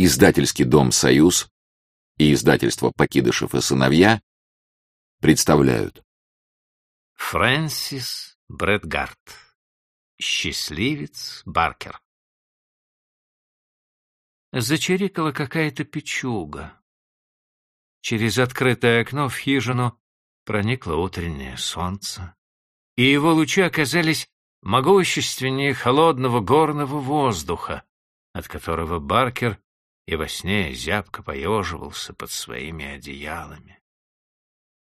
Издательский дом «Союз» и издательство «Покидышев и сыновья» представляют. Фрэнсис Брэдгард. Счастливец Баркер. Зачирикала какая-то печуга. Через открытое окно в хижину проникло утреннее солнце, и его лучи оказались могущественнее холодного горного воздуха, от которого Баркер и во сне зябко поеживался под своими одеялами.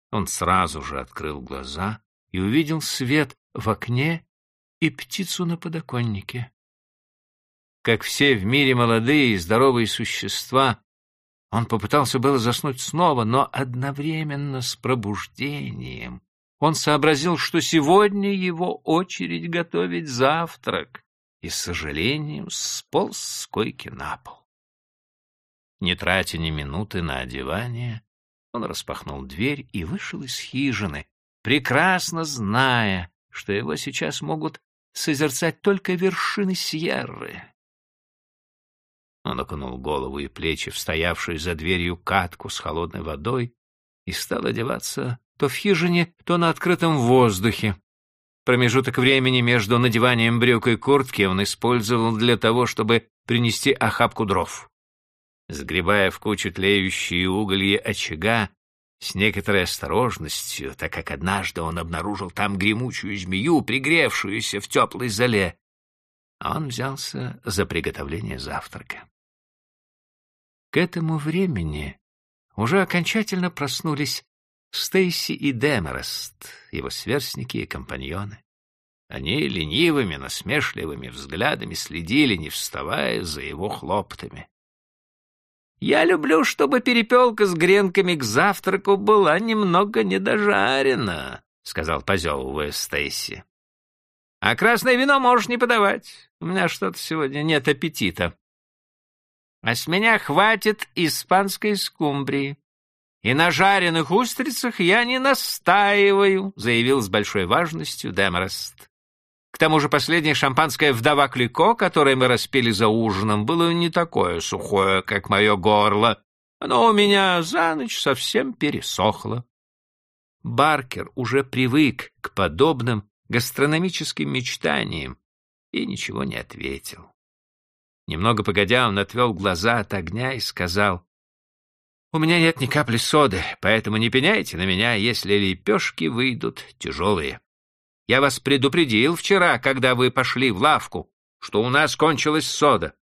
Он сразу же открыл глаза и увидел свет в окне и птицу на подоконнике. Как все в мире молодые и здоровые существа, он попытался было заснуть снова, но одновременно с пробуждением он сообразил, что сегодня его очередь готовить завтрак, и, с сожалением, сполз с койки на пол. Не тратя ни минуты на одевание, он распахнул дверь и вышел из хижины, прекрасно зная, что его сейчас могут созерцать только вершины Сьерры. Он окунул голову и плечи в стоявшую за дверью катку с холодной водой и стал одеваться то в хижине, то на открытом воздухе. Промежуток времени между надеванием брюк и куртки он использовал для того, чтобы принести охапку дров. Сгребая в кучу тлеющие уголья очага, с некоторой осторожностью, так как однажды он обнаружил там гремучую змею, пригревшуюся в теплой зале, он взялся за приготовление завтрака. К этому времени уже окончательно проснулись Стейси и Демерест, его сверстники и компаньоны. Они ленивыми, насмешливыми взглядами следили, не вставая за его хлоптами. Я люблю, чтобы перепелка с гренками к завтраку была немного недожарена, — сказал, позевывая Стейси. — А красное вино можешь не подавать. У меня что-то сегодня нет аппетита. — А с меня хватит испанской скумбрии. И на жареных устрицах я не настаиваю, — заявил с большой важностью Демрест. К тому же последнее шампанское «Вдова Клико», которое мы распили за ужином, было не такое сухое, как мое горло. Оно у меня за ночь совсем пересохло. Баркер уже привык к подобным гастрономическим мечтаниям и ничего не ответил. Немного погодя, он отвел глаза от огня и сказал, «У меня нет ни капли соды, поэтому не пеняйте на меня, если лепешки выйдут тяжелые». Я вас предупредил вчера, когда вы пошли в лавку, что у нас кончилась сода.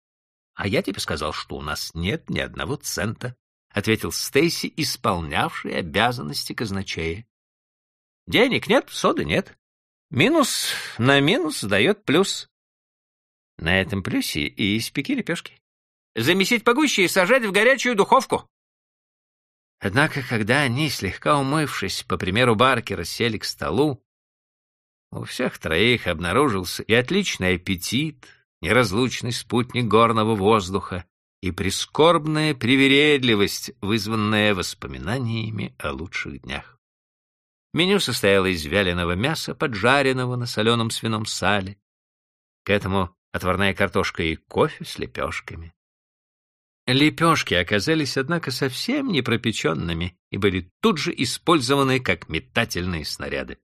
— А я тебе сказал, что у нас нет ни одного цента, — ответил Стейси, исполнявший обязанности казначея. — Денег нет, соды нет. Минус на минус дает плюс. На этом плюсе и испеки лепешки. Замесить погуще и сажать в горячую духовку. Однако, когда они, слегка умывшись, по примеру Баркера, сели к столу, у всех троих обнаружился и отличный аппетит, неразлучный спутник горного воздуха, и прискорбная привередливость, вызванная воспоминаниями о лучших днях. Меню состояло из вяленого мяса, поджаренного на соленом свином сале. К этому отварная картошка и кофе с лепешками. Лепешки оказались, однако, совсем не пропеченными и были тут же использованы как метательные снаряды.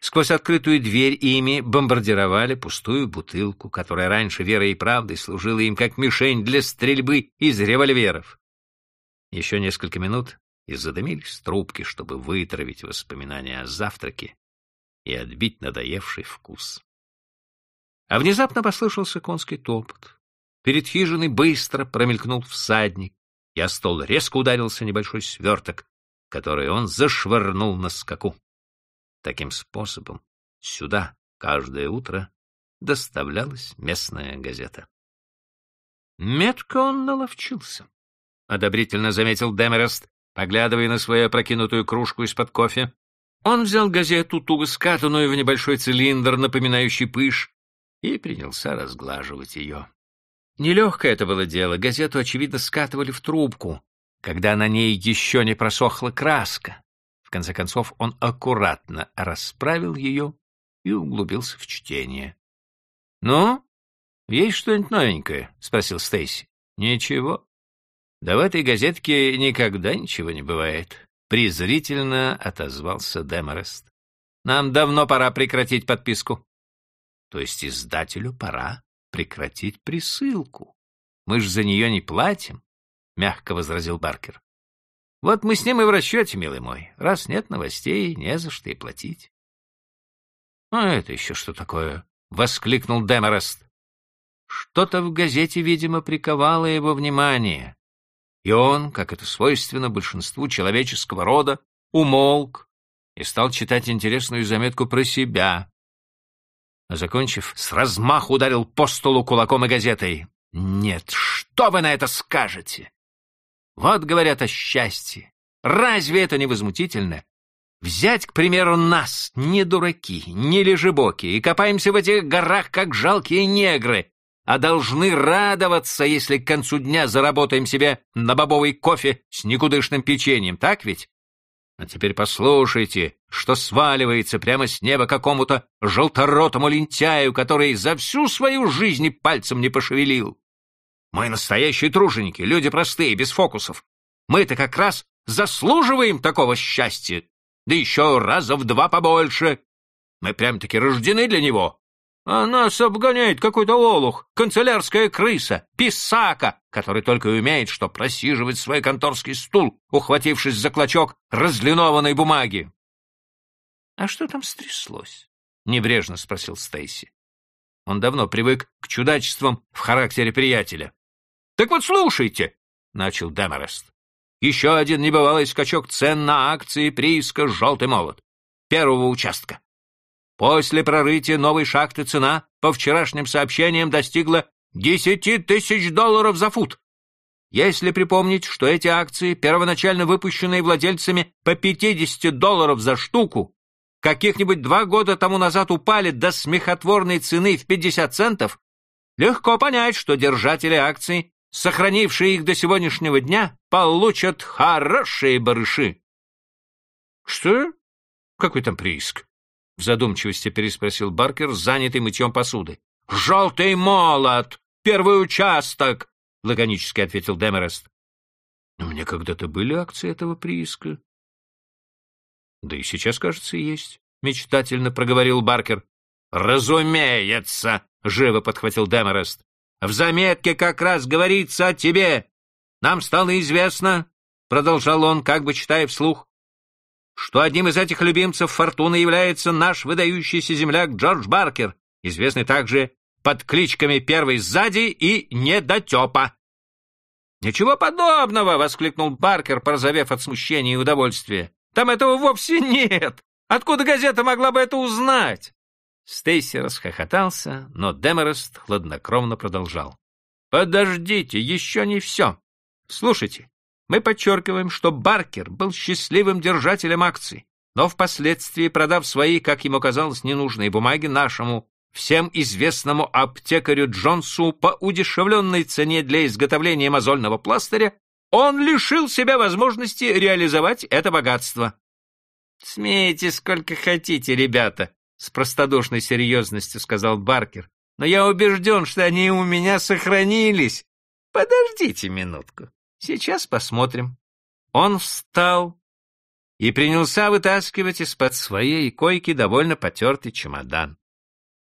Сквозь открытую дверь ими бомбардировали пустую бутылку, которая раньше верой и правдой служила им как мишень для стрельбы из револьверов. Еще несколько минут и задымились трубки, чтобы вытравить воспоминания о завтраке и отбить надоевший вкус. А внезапно послышался конский топот. Перед хижиной быстро промелькнул всадник, и о стол резко ударился небольшой сверток, который он зашвырнул на скаку. Таким способом сюда каждое утро доставлялась местная газета. Метко он наловчился, — одобрительно заметил Демерест, поглядывая на свою опрокинутую кружку из-под кофе. Он взял газету, туго скатанную в небольшой цилиндр, напоминающий пыш, и принялся разглаживать ее. Нелегкое это было дело, газету, очевидно, скатывали в трубку, когда на ней еще не просохла краска. Конце концов он аккуратно расправил ее и углубился в чтение. — Ну, есть что-нибудь новенькое? — спросил Стейси. Ничего. Да в этой газетке никогда ничего не бывает. Презрительно отозвался Деморест. Нам давно пора прекратить подписку. То есть издателю пора прекратить присылку. Мы ж за нее не платим, — мягко возразил Баркер. Вот мы с ним и в расчете, милый мой. Раз нет новостей, не за что и платить. — А это еще что такое? — воскликнул Демерест. Что-то в газете, видимо, приковало его внимание, и он, как это свойственно большинству человеческого рода, умолк и стал читать интересную заметку про себя. А закончив, с размаху ударил по столу кулаком и газетой. «Нет, что вы на это скажете? Вот говорят о счастье. Разве это не возмутительно? Взять, к примеру, нас, не дураки, не лежебоки, и копаемся в этих горах, как жалкие негры, а должны радоваться, если к концу дня заработаем себе на бобовый кофе с никудышным печеньем, так ведь? А теперь послушайте, что сваливается прямо с неба какому-то желторотому лентяю, который за всю свою жизнь пальцем не пошевелил. Мы настоящие труженики, люди простые, без фокусов. Мы-то как раз заслуживаем такого счастья, да еще раза в два побольше. Мы прям-таки рождены для него. А нас обгоняет какой-то олух, канцелярская крыса, писака, который только и умеет, что просиживать свой конторский стул, ухватившись за клочок разлинованной бумаги. — А что там стряслось? — небрежно спросил Стейси. Он давно привык к чудачествам в характере приятеля. — Так вот слушайте, — начал Демерест. Еще один небывалый скачок цен на акции прииска «Желтый молот» первого участка. После прорытия новой шахты цена, по вчерашним сообщениям, достигла 10 тысяч долларов за фут. Если припомнить, что эти акции, первоначально выпущенные владельцами по 50 долларов за штуку, каких-нибудь два года тому назад упали до смехотворной цены в 50 центов, легко понять, что держатели акций, сохранившие их до сегодняшнего дня, получат хорошие барыши. — Что? Какой там прииск? — в задумчивости переспросил Баркер, занятый мытьем посуды. — Желтый молот! Первый участок! — лаконически ответил Демерест. — У меня когда-то были акции этого прииска. — Да и сейчас, кажется, есть, — мечтательно проговорил Баркер. — Разумеется! — живо подхватил Демерест. — В заметке как раз говорится о тебе. Нам стало известно, — продолжал он, как бы читая вслух, что одним из этих любимцев фортуны является наш выдающийся земляк Джордж Баркер, известный также под кличками «Первый сзади» и «Недотепа». «Ничего подобного!» — воскликнул Баркер, порозовев от смущения и удовольствия. «Там этого вовсе нет! Откуда газета могла бы это узнать?» Стейси расхохотался, но Демерест хладнокровно продолжал. «Подождите, еще не все. Слушайте, мы подчеркиваем, что Баркер был счастливым держателем акций, но впоследствии, продав свои, как ему казалось, ненужные бумаги нашему всем известному аптекарю Джонсу по удешевленной цене для изготовления мозольного пластыря, он лишил себя возможности реализовать это богатство. «Смейте сколько хотите, ребята», — с простодушной серьезностью сказал Баркер, «но я убежден, что они у меня сохранились. Подождите минутку». Сейчас посмотрим. Он встал и принялся вытаскивать из-под своей койки довольно потертый чемодан.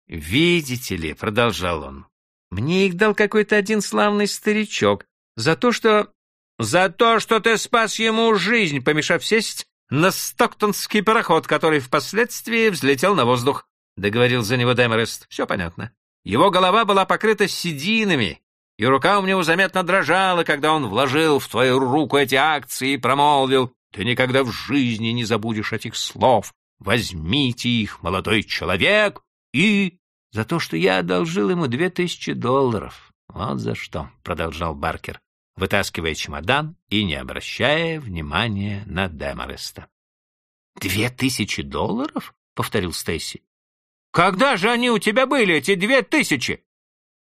«Видите ли», — продолжал он, — «мне их дал какой-то один славный старичок за то, что... за то, что ты спас ему жизнь, помешав сесть на стоктонский пароход, который впоследствии взлетел на воздух», — договорил за него Демерест. «Все понятно. Его голова была покрыта сединами, и рука у него заметно дрожала, когда он вложил в твою руку эти акции и промолвил, «Ты никогда в жизни не забудешь этих слов. Возьмите их, молодой человек, и...» «За то, что я одолжил ему две тысячи долларов. Вот за что», — продолжал Баркер, вытаскивая чемодан и не обращая внимания на Демореста. «Две тысячи долларов?» — повторил Стейси. «Когда же они у тебя были, эти две тысячи?»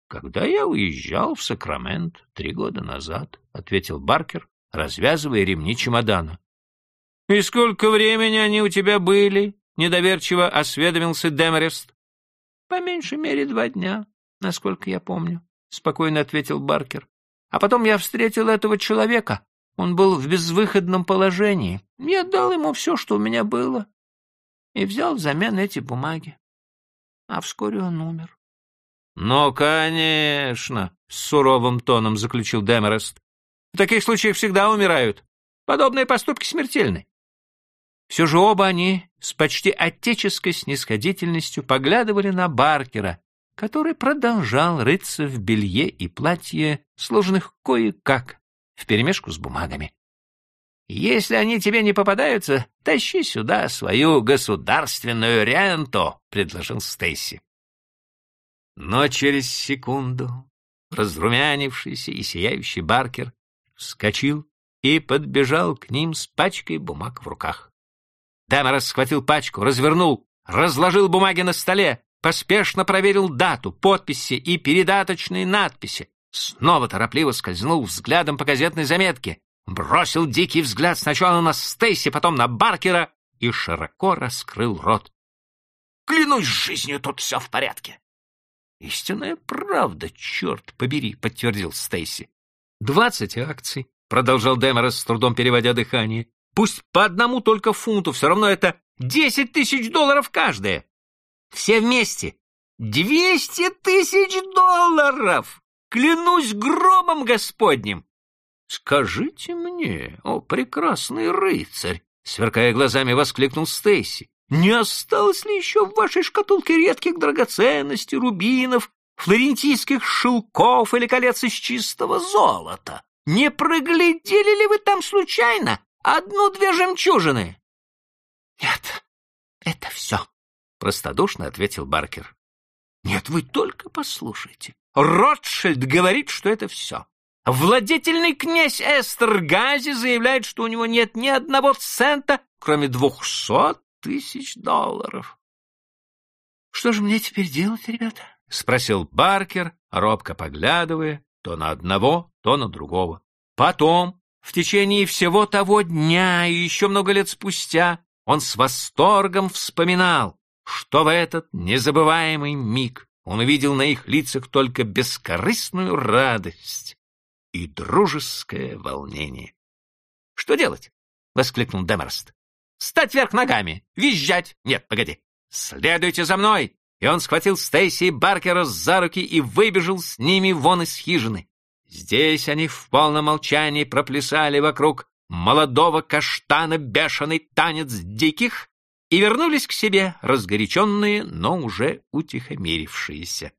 «Когда я уезжал в Сакрамент три года назад», — ответил Баркер, развязывая ремни чемодана. «И сколько времени они у тебя были?» — недоверчиво осведомился Демерест. «По меньшей мере два дня, насколько я помню», — спокойно ответил Баркер. А потом я встретил этого человека. Он был в безвыходном положении. Я дал ему все, что у меня было, и взял взамен эти бумаги. А вскоре он умер. — Ну, конечно, — с суровым тоном заключил Демерест. — В таких случаях всегда умирают. Подобные поступки смертельны. Все же оба они с почти отеческой снисходительностью поглядывали на Баркера, который продолжал рыться в белье и платье, сложенных кое-как, вперемешку с бумагами. «Если они тебе не попадаются, тащи сюда свою государственную ренту», — предложил Стейси. Но через секунду разрумянившийся и сияющий Баркер вскочил и подбежал к ним с пачкой бумаг в руках. Деморос схватил пачку, развернул, разложил бумаги на столе, поспешно проверил дату, подписи и передаточные надписи, снова торопливо скользнул взглядом по газетной заметке, бросил дикий взгляд сначала на Стейси, потом на Баркера и широко раскрыл рот. «Клянусь жизнью, тут все в порядке!» «Истинная правда, черт побери!» — подтвердил Стейси. «Двадцать акций», — продолжал Деморос, с трудом переводя дыхание. «Пусть по одному только фунту, все равно это десять тысяч долларов каждая. Все вместе. Двести тысяч долларов! Клянусь гробом Господним!» «Скажите мне, о прекрасный рыцарь!» — сверкая глазами, воскликнул Стейси. «Не осталось ли еще в вашей шкатулке редких драгоценностей, рубинов, флорентийских шелков или колец из чистого золота? Не проглядели ли вы там случайно одну-две жемчужины?» «Нет, это все», — простодушно ответил Баркер. «Нет, вы только послушайте. Ротшильд говорит, что это все. Владетельный князь Эстергази заявляет, что у него нет ни одного цента, кроме двухсот тысяч долларов. — Что же мне теперь делать, ребята? — спросил Баркер, робко поглядывая то на одного, то на другого. Потом, в течение всего того дня и еще много лет спустя, он с восторгом вспоминал, что в этот незабываемый миг он увидел на их лицах только бескорыстную радость и дружеское волнение. — Что делать? — воскликнул Демерст. — Стать вверх ногами, визжать. Нет, погоди. Следуйте за мной. И он схватил Стейси и Баркера за руки и выбежал с ними вон из хижины. Здесь они в полном молчании проплясали вокруг молодого каштана бешеный танец диких и вернулись к себе, разгоряченные, но уже утихомирившиеся.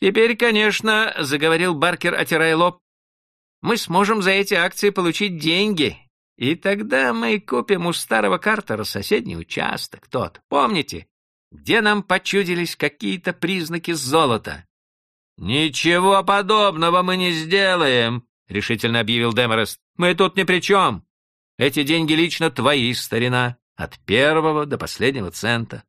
«Теперь, конечно, — заговорил Баркер, отирая лоб, мы сможем за эти акции получить деньги, и тогда мы купим у старого Картера соседний участок, тот, помните, где нам почудились какие-то признаки золота. «Ничего подобного мы не сделаем», — решительно объявил Деморест. «Мы тут ни при чем. Эти деньги лично твои, старина, от первого до последнего цента.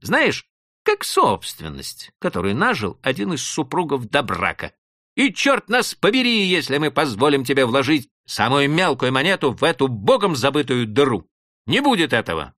Знаешь, как собственность, которую нажил один из супругов до брака. И черт нас побери, если мы позволим тебе вложить самую мелкую монету в эту богом забытую дыру. Не будет этого.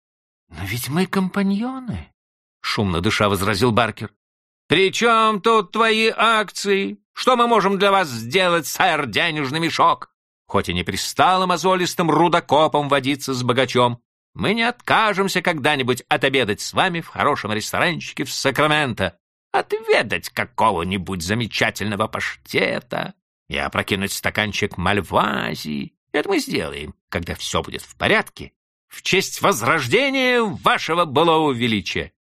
— Но ведь мы компаньоны, — шумно дыша возразил Баркер. — При чем тут твои акции? Что мы можем для вас сделать, сэр, денежный мешок? Хоть и не пристало мозолистым рудокопом водиться с богачом, мы не откажемся когда-нибудь отобедать с вами в хорошем ресторанчике в Сакраменто, отведать какого-нибудь замечательного паштета и опрокинуть стаканчик мальвазии. Это мы сделаем, когда все будет в порядке, в честь возрождения вашего былого величия.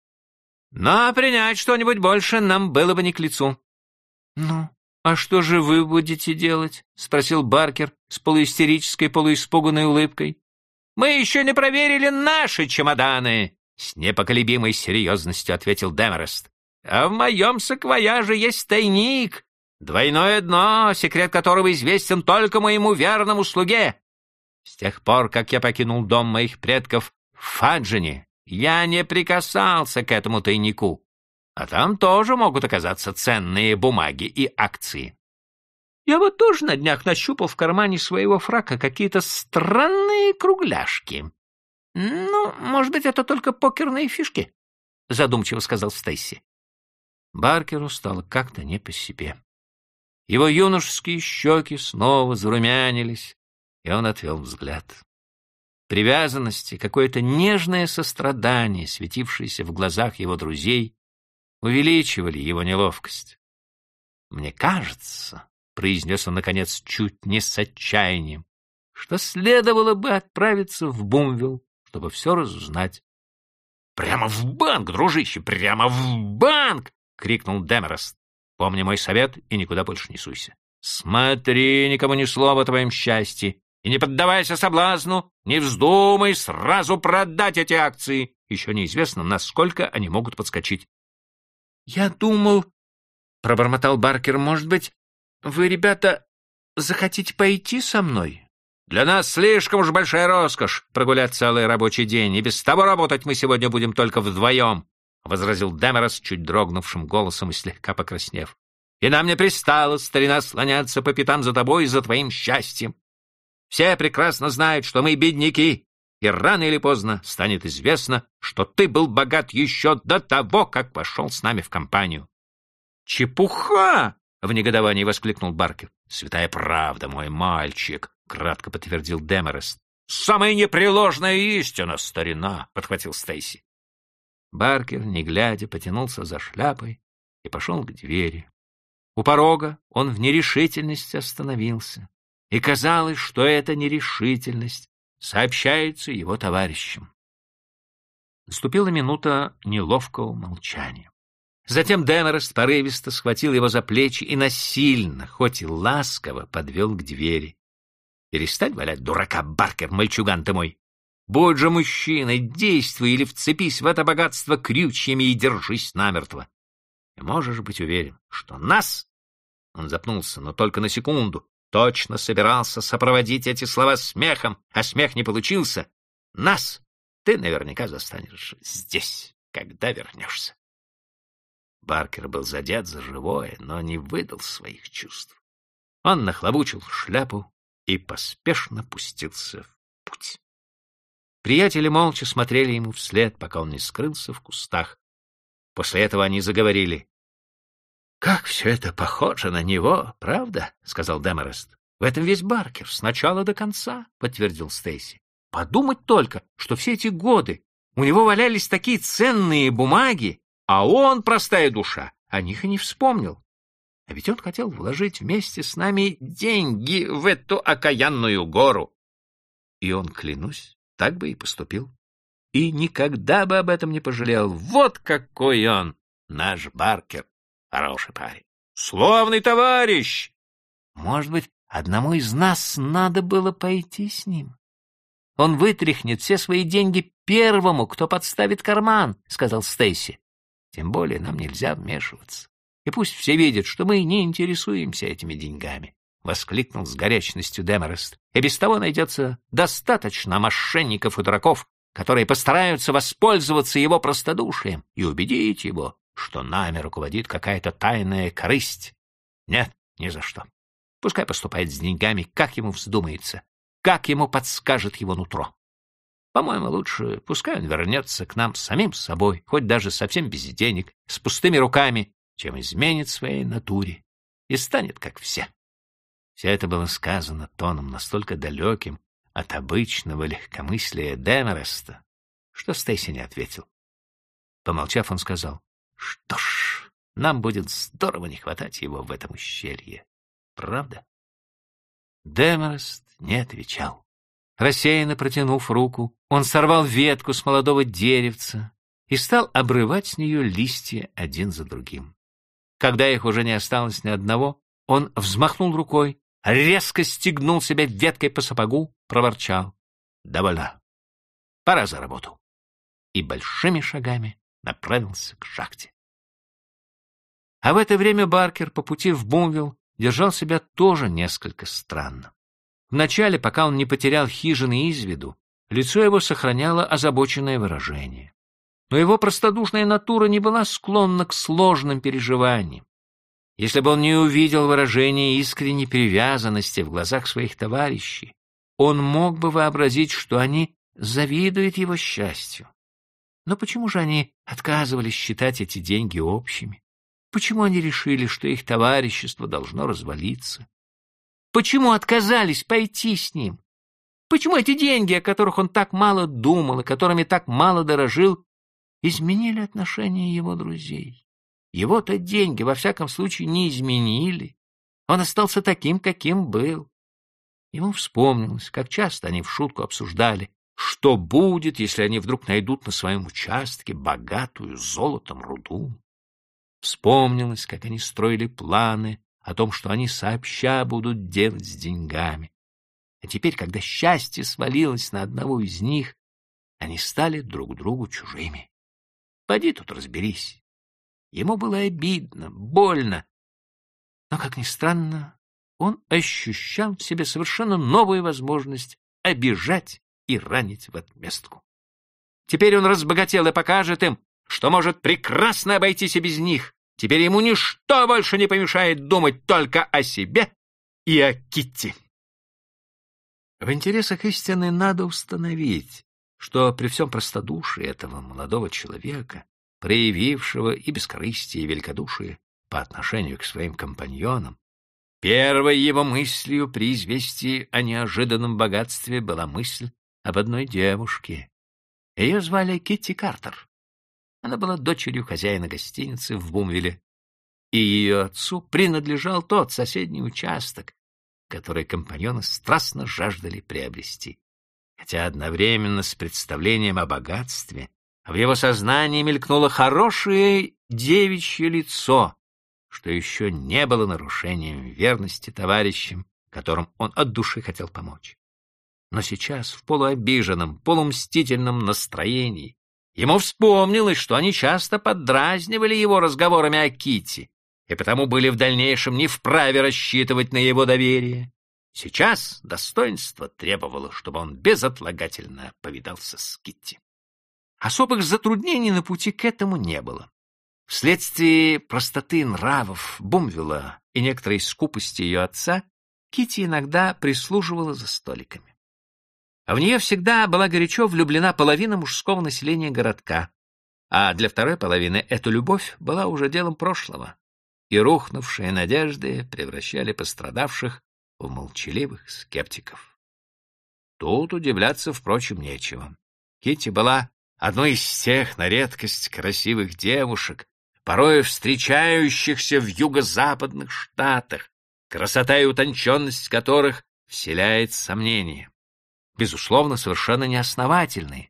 Но принять что-нибудь больше нам было бы не к лицу. — Ну, а что же вы будете делать? — спросил Баркер с полуистерической, полуиспуганной улыбкой. — Мы еще не проверили наши чемоданы, — с непоколебимой серьезностью ответил Демерест. А в моем саквояже есть тайник, двойное дно, секрет которого известен только моему верному слуге. С тех пор, как я покинул дом моих предков в Фаджине, я не прикасался к этому тайнику, а там тоже могут оказаться ценные бумаги и акции. Я вот тоже на днях нащупал в кармане своего фрака какие-то странные кругляшки. Ну, может быть, это только покерные фишки, задумчиво сказал Стейси. Баркеру стало как-то не по себе. Его юношеские щеки снова зарумянились, и он отвел взгляд. Привязанность и какое-то нежное сострадание, светившееся в глазах его друзей, увеличивали его неловкость. «Мне кажется», — произнес он, наконец, чуть не с отчаянием, что следовало бы отправиться в Бумвилл, чтобы все разузнать. «Прямо в банк, дружище, прямо в банк!» — крикнул Демерест. «Помни мой совет и никуда больше не суйся. Смотри, никому ни слова о твоем счастье, и не поддавайся соблазну, не вздумай сразу продать эти акции. Еще неизвестно, насколько они могут подскочить». «Я думал...» — пробормотал Баркер. «Может быть, вы, ребята, захотите пойти со мной?» Для нас слишком уж большая роскошь прогулять целый рабочий день, и без того работать мы сегодня будем только вдвоем, — возразил Демерос чуть дрогнувшим голосом и слегка покраснев. — И нам не пристало, старина, слоняться по пятам за тобой и за твоим счастьем. Все прекрасно знают, что мы бедняки, и рано или поздно станет известно, что ты был богат еще до того, как вошел с нами в компанию. — Чепуха! — в негодовании воскликнул Баркер. — Святая правда, мой мальчик! — кратко подтвердил Демерест. «Самая непреложная истина, старина!» — подхватил Стейси. Баркер, не глядя, потянулся за шляпой и пошел к двери. У порога он в нерешительности остановился, и казалось, что эта нерешительность сообщается его товарищам. Наступила минута неловкого молчания. Затем Демерест порывисто схватил его за плечи и насильно, хоть и ласково, подвел к двери. Перестань валять дурака, Баркер, мальчуган ты мой. Будь же мужчиной, действуй или вцепись в это богатство крючьями и держись намертво. И можешь быть уверен, что нас... Он запнулся, но только на секунду. Точно собирался сопроводить эти слова смехом, а смех не получился. Нас ты наверняка застанешь здесь, когда вернешься. Баркер был задет за живое, но не выдал своих чувств. Он нахлобучил шляпу и поспешно пустился в путь. Приятели молча смотрели ему вслед, пока он не скрылся в кустах. После этого они заговорили. — Как все это похоже на него, правда? — сказал Демерест. — В этом весь Баркер, с начала до конца, — подтвердил Стейси. — Подумать только, что все эти годы у него валялись такие ценные бумаги, а он, простая душа, о них и не вспомнил. А ведь он хотел вложить вместе с нами деньги в эту окаянную гору. И он, клянусь, так бы и поступил. И никогда бы об этом не пожалел. Вот какой он, наш Баркер. Хороший парень. Славный товарищ! Может быть, одному из нас надо было пойти с ним? Он вытряхнет все свои деньги первому, кто подставит карман, — сказал Стейси. Тем более нам нельзя вмешиваться. И пусть все видят, что мы не интересуемся этими деньгами, — воскликнул с горячностью Демерест. И без того найдется достаточно мошенников и дураков, которые постараются воспользоваться его простодушием и убедить его, что нами руководит какая-то тайная корысть. Нет, ни за что. Пускай поступает с деньгами, как ему вздумается, как ему подскажет его нутро. По-моему, лучше пускай он вернется к нам самим собой, хоть даже совсем без денег, с пустыми руками, чем изменит своей натуре и станет как все. Все это было сказано тоном настолько далеким от обычного легкомыслия Демереста, что Стейси не ответил. Помолчав, он сказал, что ж, нам будет здорово не хватать его в этом ущелье. Правда? Демерест не отвечал. Рассеянно протянув руку, он сорвал ветку с молодого деревца и стал обрывать с нее листья один за другим. Когда их уже не осталось ни одного, он взмахнул рукой, резко стегнул себя веткой по сапогу, проворчал. «Довольно. Пора за работу». И большими шагами направился к шахте. А в это время Баркер по пути в Бумвилл держал себя тоже несколько странно. Вначале, пока он не потерял хижины из виду, лицо его сохраняло озабоченное выражение но его простодушная натура не была склонна к сложным переживаниям. Если бы он не увидел выражения искренней привязанности в глазах своих товарищей, он мог бы вообразить, что они завидуют его счастью. Но почему же они отказывались считать эти деньги общими? Почему они решили, что их товарищество должно развалиться? Почему отказались пойти с ним? Почему эти деньги, о которых он так мало думал и которыми так мало дорожил, изменили отношения его друзей? Его-то деньги, во всяком случае, не изменили. Он остался таким, каким был. Ему вспомнилось, как часто они в шутку обсуждали, что будет, если они вдруг найдут на своем участке богатую золотом руду. Вспомнилось, как они строили планы о том, что они сообща будут делать с деньгами. А теперь, когда счастье свалилось на одного из них, они стали друг другу чужими. Поди тут разберись. Ему было обидно, больно. Но, как ни странно, он ощущал в себе совершенно новую возможность обижать и ранить в отместку. Теперь он разбогател и покажет им, что может прекрасно обойтись и без них. Теперь ему ничто больше не помешает думать только о себе и о Китти. В интересах истины надо установить, что при всем простодушии этого молодого человека, проявившего и бескорыстие, и великодушие по отношению к своим компаньонам, первой его мыслью при известии о неожиданном богатстве была мысль об одной девушке. Ее звали Китти Картер. Она была дочерью хозяина гостиницы в Бумвилле, и ее отцу принадлежал тот соседний участок, который компаньоны страстно жаждали приобрести. Хотя одновременно с представлением о богатстве в его сознании мелькнуло хорошее девичье лицо, что еще не было нарушением верности товарищам, которым он от души хотел помочь. Но сейчас, в полуобиженном, полумстительном настроении, ему вспомнилось, что они часто поддразнивали его разговорами о Кити, и потому были в дальнейшем не вправе рассчитывать на его доверие. Сейчас достоинство требовало, чтобы он безотлагательно повидался с Китти. Особых затруднений на пути к этому не было. Вследствие простоты нравов Бумвилла и некоторой скупости ее отца, Китти иногда прислуживала за столиками. В нее всегда была горячо влюблена половина мужского населения городка, а для второй половины эта любовь была уже делом прошлого, и рухнувшие надежды превращали пострадавших в молчаливых скептиков. Тут удивляться, впрочем, нечего. Кити была одной из тех на редкость красивых девушек, порой встречающихся в юго-западных штатах, красота и утонченность которых вселяет сомнения. Безусловно, совершенно неосновательные.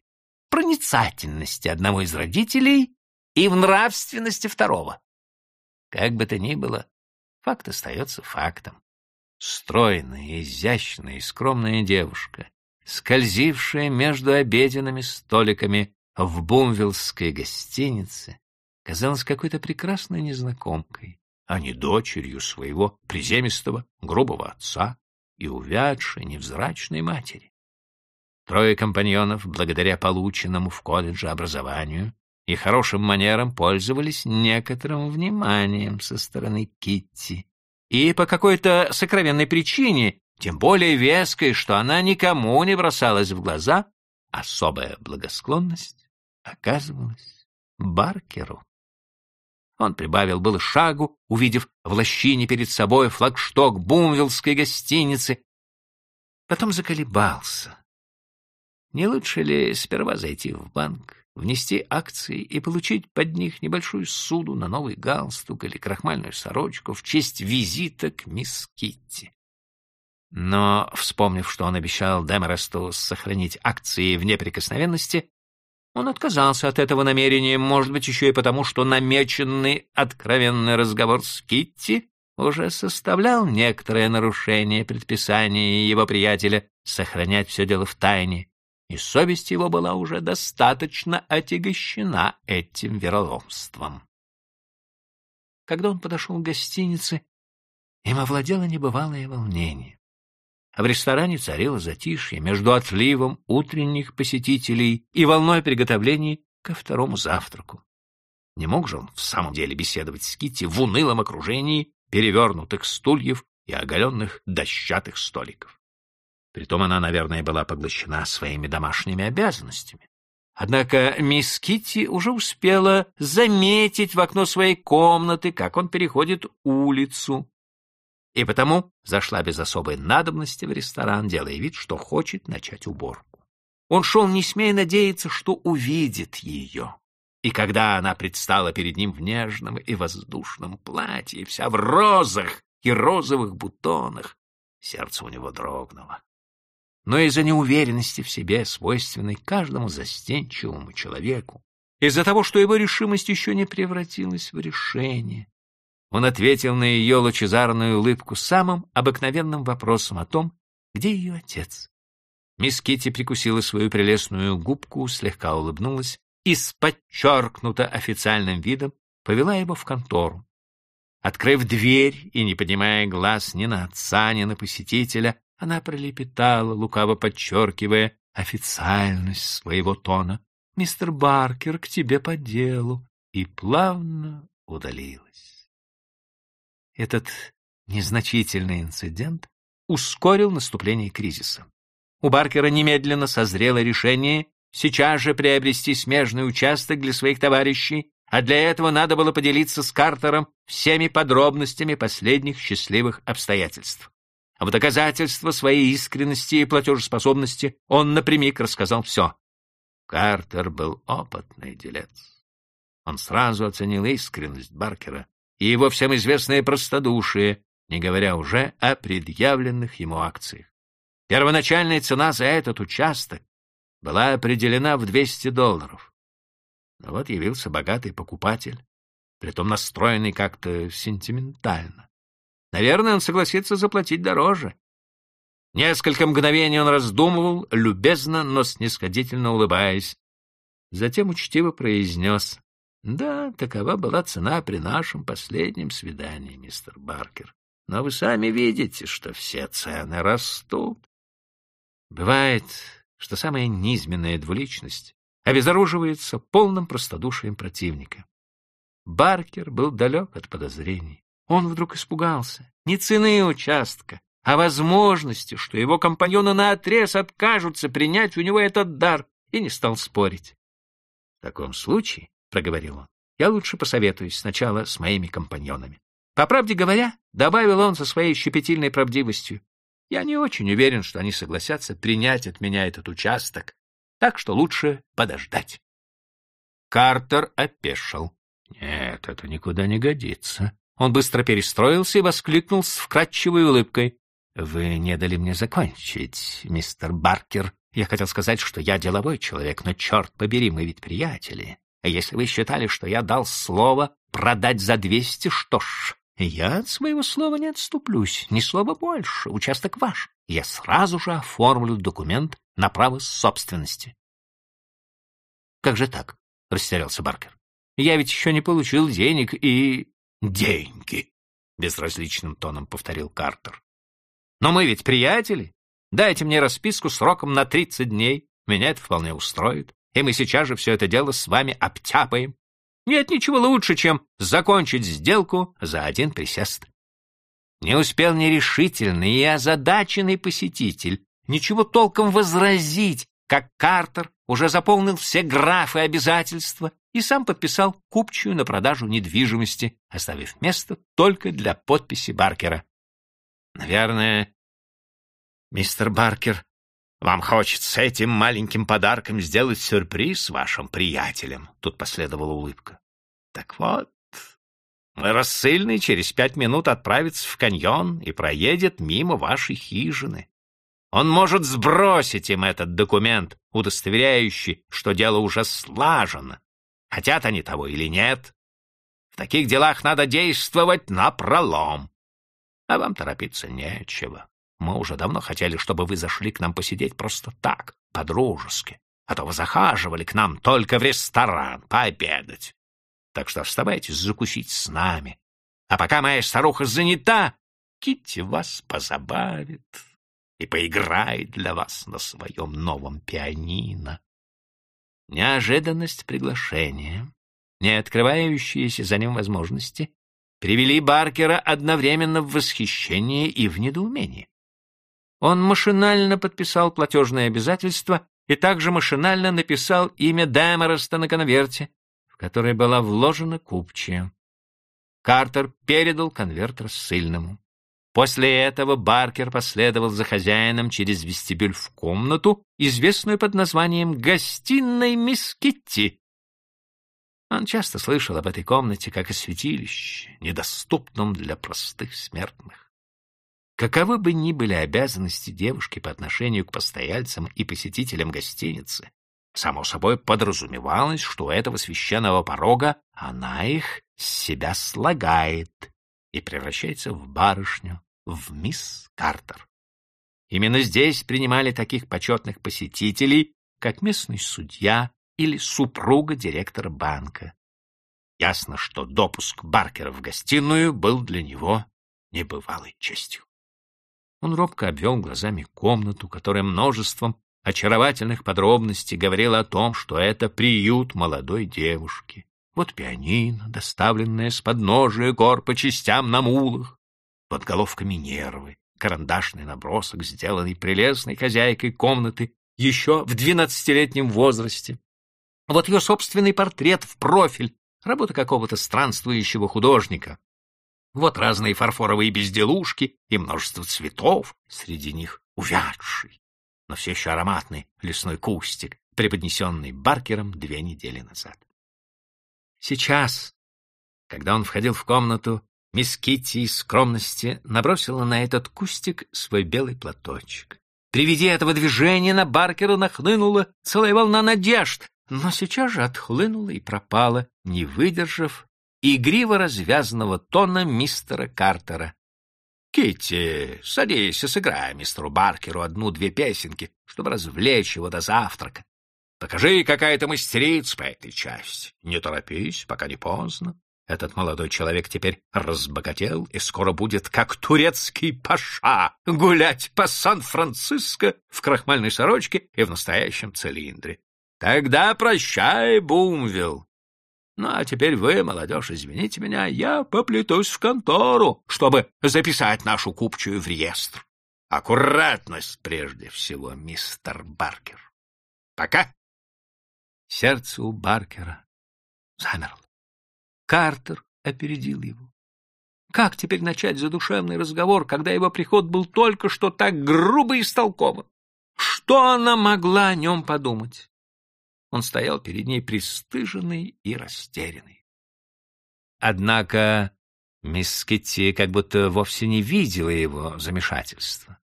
Проницательности одного из родителей и в нравственности второго. Как бы то ни было, факт остается фактом. Стройная, изящная и скромная девушка, скользившая между обеденными столиками в бумвиллской гостинице, казалась какой-то прекрасной незнакомкой, а не дочерью своего приземистого, грубого отца и увядшей, невзрачной матери. Трое компаньонов, благодаря полученному в колледже образованию, и хорошим манерам пользовались некоторым вниманием со стороны Китти. И по какой-то сокровенной причине, тем более веской, что она никому не бросалась в глаза, особая благосклонность оказывалась Баркеру. Он прибавил было шагу, увидев в лощине перед собой флагшток бумвиллской гостиницы. Потом заколебался. Не лучше ли сперва зайти в банк, внести акции и получить под них небольшую суду на новый галстук или крахмальную сорочку в честь визита к мисс Китти. Но, вспомнив, что он обещал Демересту сохранить акции в неприкосновенности, он отказался от этого намерения, может быть, еще и потому, что намеченный откровенный разговор с Китти уже составлял некоторое нарушение предписания его приятеля сохранять все дело в тайне, и совесть его была уже достаточно отягощена этим вероломством. Когда он подошел к гостинице, им овладело небывалое волнение. В ресторане царило затишье между отливом утренних посетителей и волной приготовлений ко второму завтраку. Не мог же он в самом деле беседовать с Китти в унылом окружении перевернутых стульев и оголенных дощатых столиков. Притом она, наверное, была поглощена своими домашними обязанностями. Однако мисс Китти уже успела заметить в окно своей комнаты, как он переходит улицу, и потому зашла без особой надобности в ресторан, делая вид, что хочет начать уборку. Он шел, не смея надеяться, что увидит ее. И когда она предстала перед ним в нежном и воздушном платье, вся в розах и розовых бутонах, сердце у него дрогнуло. Но из-за неуверенности в себе, свойственной каждому застенчивому человеку, из-за того, что его решимость еще не превратилась в решение, он ответил на ее лучезарную улыбку самым обыкновенным вопросом о том, где ее отец. Мисс Китти прикусила свою прелестную губку, слегка улыбнулась и с подчеркнуто официальным видом повела его в контору. Открыв дверь и не поднимая глаз ни на отца, ни на посетителя, она пролепетала, лукаво подчеркивая официальность своего тона. «Мистер Баркер, к тебе по делу!» и плавно удалилась. Этот незначительный инцидент ускорил наступление кризиса. У Баркера немедленно созрело решение сейчас же приобрести смежный участок для своих товарищей, а для этого надо было поделиться с Картером всеми подробностями последних счастливых обстоятельств. А в доказательство своей искренности и платежеспособности он напрямик рассказал все. Картер был опытный делец. Он сразу оценил искренность Баркера и его всем известное простодушие, не говоря уже о предъявленных ему акциях. Первоначальная цена за этот участок была определена в 200 долларов. Но вот явился богатый покупатель, притом настроенный как-то сентиментально. Наверное, он согласится заплатить дороже. Несколько мгновений он раздумывал, любезно, но снисходительно улыбаясь. Затем учтиво произнес. «Да, такова была цена при нашем последнем свидании, мистер Баркер. Но вы сами видите, что все цены растут. Бывает, что самая низменная двуличность обезоруживается полным простодушием противника. Баркер был далек от подозрений. Он вдруг испугался не цены участка, а возможности, что его компаньоны наотрез откажутся принять у него этот дар, и не стал спорить. — В таком случае, — проговорил он, — я лучше посоветуюсь сначала с моими компаньонами. По правде говоря, — добавил он со своей щепетильной правдивостью, я не очень уверен, что они согласятся принять от меня этот участок, так что лучше подождать. Картер опешил. Нет, это никуда не годится. Он быстро перестроился и воскликнул с вкрадчивой улыбкой. «Вы не дали мне закончить, мистер Баркер. Я хотел сказать, что я деловой человек, но, черт побери, мы ведь приятели. А если вы считали, что я дал слово продать за двести, что ж, я от своего слова не отступлюсь, ни слова больше, участок ваш. Я сразу же оформлю документ на право собственности. Как же так? — растерялся Баркер. Я ведь еще не получил денег и... Деньги! — безразличным тоном повторил Картер. Но мы ведь приятели. Дайте мне расписку сроком на тридцать дней. Меня это вполне устроит. И мы сейчас же все это дело с вами обтяпаем. Нет ничего лучше, чем закончить сделку за один присест. Не успел нерешительный и озадаченный посетитель ничего толком возразить, как Картер уже заполнил все графы обязательства и сам подписал купчую на продажу недвижимости, оставив место только для подписи Баркера. Наверное, мистер Баркер, вам хочется этим маленьким подарком сделать сюрприз вашим приятелям. Тут последовала улыбка. Так вот, рассыльный через пять минут отправится в каньон и проедет мимо вашей хижины. Он может сбросить им этот документ, удостоверяющий, что дело уже слажено. Хотят они того или нет. В таких делах надо действовать напролом. А вам торопиться нечего. Мы уже давно хотели, чтобы вы зашли к нам посидеть просто так, по-дружески. А то вы захаживали к нам только в ресторан пообедать. Так что оставайтесь закусить с нами. А пока моя старуха занята, Китти вас позабавит и поиграет для вас на своем новом пианино. Неожиданность приглашения, не открывающиеся за ним возможности, привели Баркера одновременно в восхищение и в недоумение. Он машинально подписал платежное обязательство и также машинально написал имя Дэмереста на конверте, в который была вложена купчая. Картер передал конверт рассыльному. После этого Баркер последовал за хозяином через вестибюль в комнату, известную под названием «Гостиной мисс Китти». Он часто слышал об этой комнате как о святилище, недоступном для простых смертных. Каковы бы ни были обязанности девушки по отношению к постояльцам и посетителям гостиницы, само собой подразумевалось, что у этого священного порога она их с себя слагает и превращается в барышню, в мисс Картер. Именно здесь принимали таких почетных посетителей, как местный судья или супруга директора банка. Ясно, что допуск Баркера в гостиную был для него небывалой честью. Он робко обвел глазами комнату, которая множеством очаровательных подробностей говорила о том, что это приют молодой девушки. Вот пианино, доставленное с подножия гор по частям на мулах, вот головка Минервы, карандашный набросок, сделанный прелестной хозяйкой комнаты еще в двенадцатилетнем возрасте. Вот ее собственный портрет в профиль, работа какого-то странствующего художника. Вот разные фарфоровые безделушки и множество цветов, среди них увядший, но все еще ароматный лесной кустик, преподнесенный Баркером две недели назад. Сейчас, когда он входил в комнату, мисс Китти из скромности набросила на этот кустик свой белый платочек. При виде этого движения на Баркера нахлынула целая волна надежд, но сейчас же отхлынула и пропала, не выдержав игриво развязанного тона мистера Картера. — Китти, садись и сыграй мистеру Баркеру одну-две песенки, чтобы развлечь его до завтрака. Покажи, какая ты мастерица по этой части. Не торопись, пока не поздно. Этот молодой человек теперь разбогател и скоро будет, как турецкий паша, гулять по Сан-Франциско в крахмальной сорочке и в настоящем цилиндре. Тогда прощай, Бумвилл. Ну, а теперь вы, молодежь, извините меня, я поплетусь в контору, чтобы записать нашу купчую в реестр. Аккуратность прежде всего, мистер Баркер. Пока. Сердце у Баркера замерло. Картер опередил его. Как теперь начать задушевный разговор, когда его приход был только что так грубо истолкован? Что она могла о нем подумать? Он стоял перед ней пристыженный и растерянный. Однако мисс Китти как будто вовсе не видела его замешательства.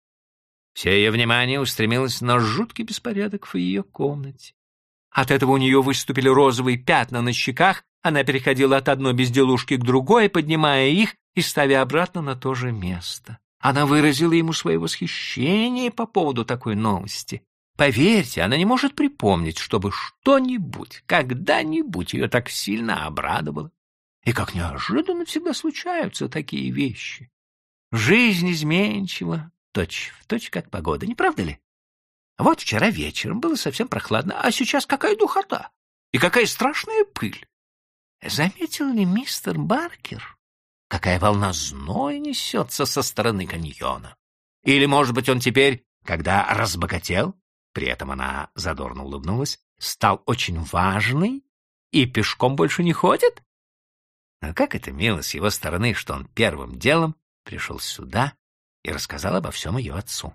Все ее внимание устремилось на жуткий беспорядок в ее комнате. От этого у нее выступили розовые пятна на щеках, она переходила от одной безделушки к другой, поднимая их и ставя обратно на то же место. Она выразила ему свое восхищение по поводу такой новости. Поверьте, она не может припомнить, чтобы что-нибудь, когда-нибудь ее так сильно обрадовало. И как неожиданно всегда случаются такие вещи. Жизнь изменчива, точь в точь как погода, не правда ли? Вот вчера вечером было совсем прохладно, а сейчас какая духота и какая страшная пыль. Заметил ли мистер Баркер, какая волна зноя несется со стороны каньона? Или, может быть, он теперь, когда разбогател, при этом она задорно улыбнулась, стал очень важный и пешком больше не ходит? А как это мило с его стороны, что он первым делом пришел сюда и рассказал обо всем ее отцу.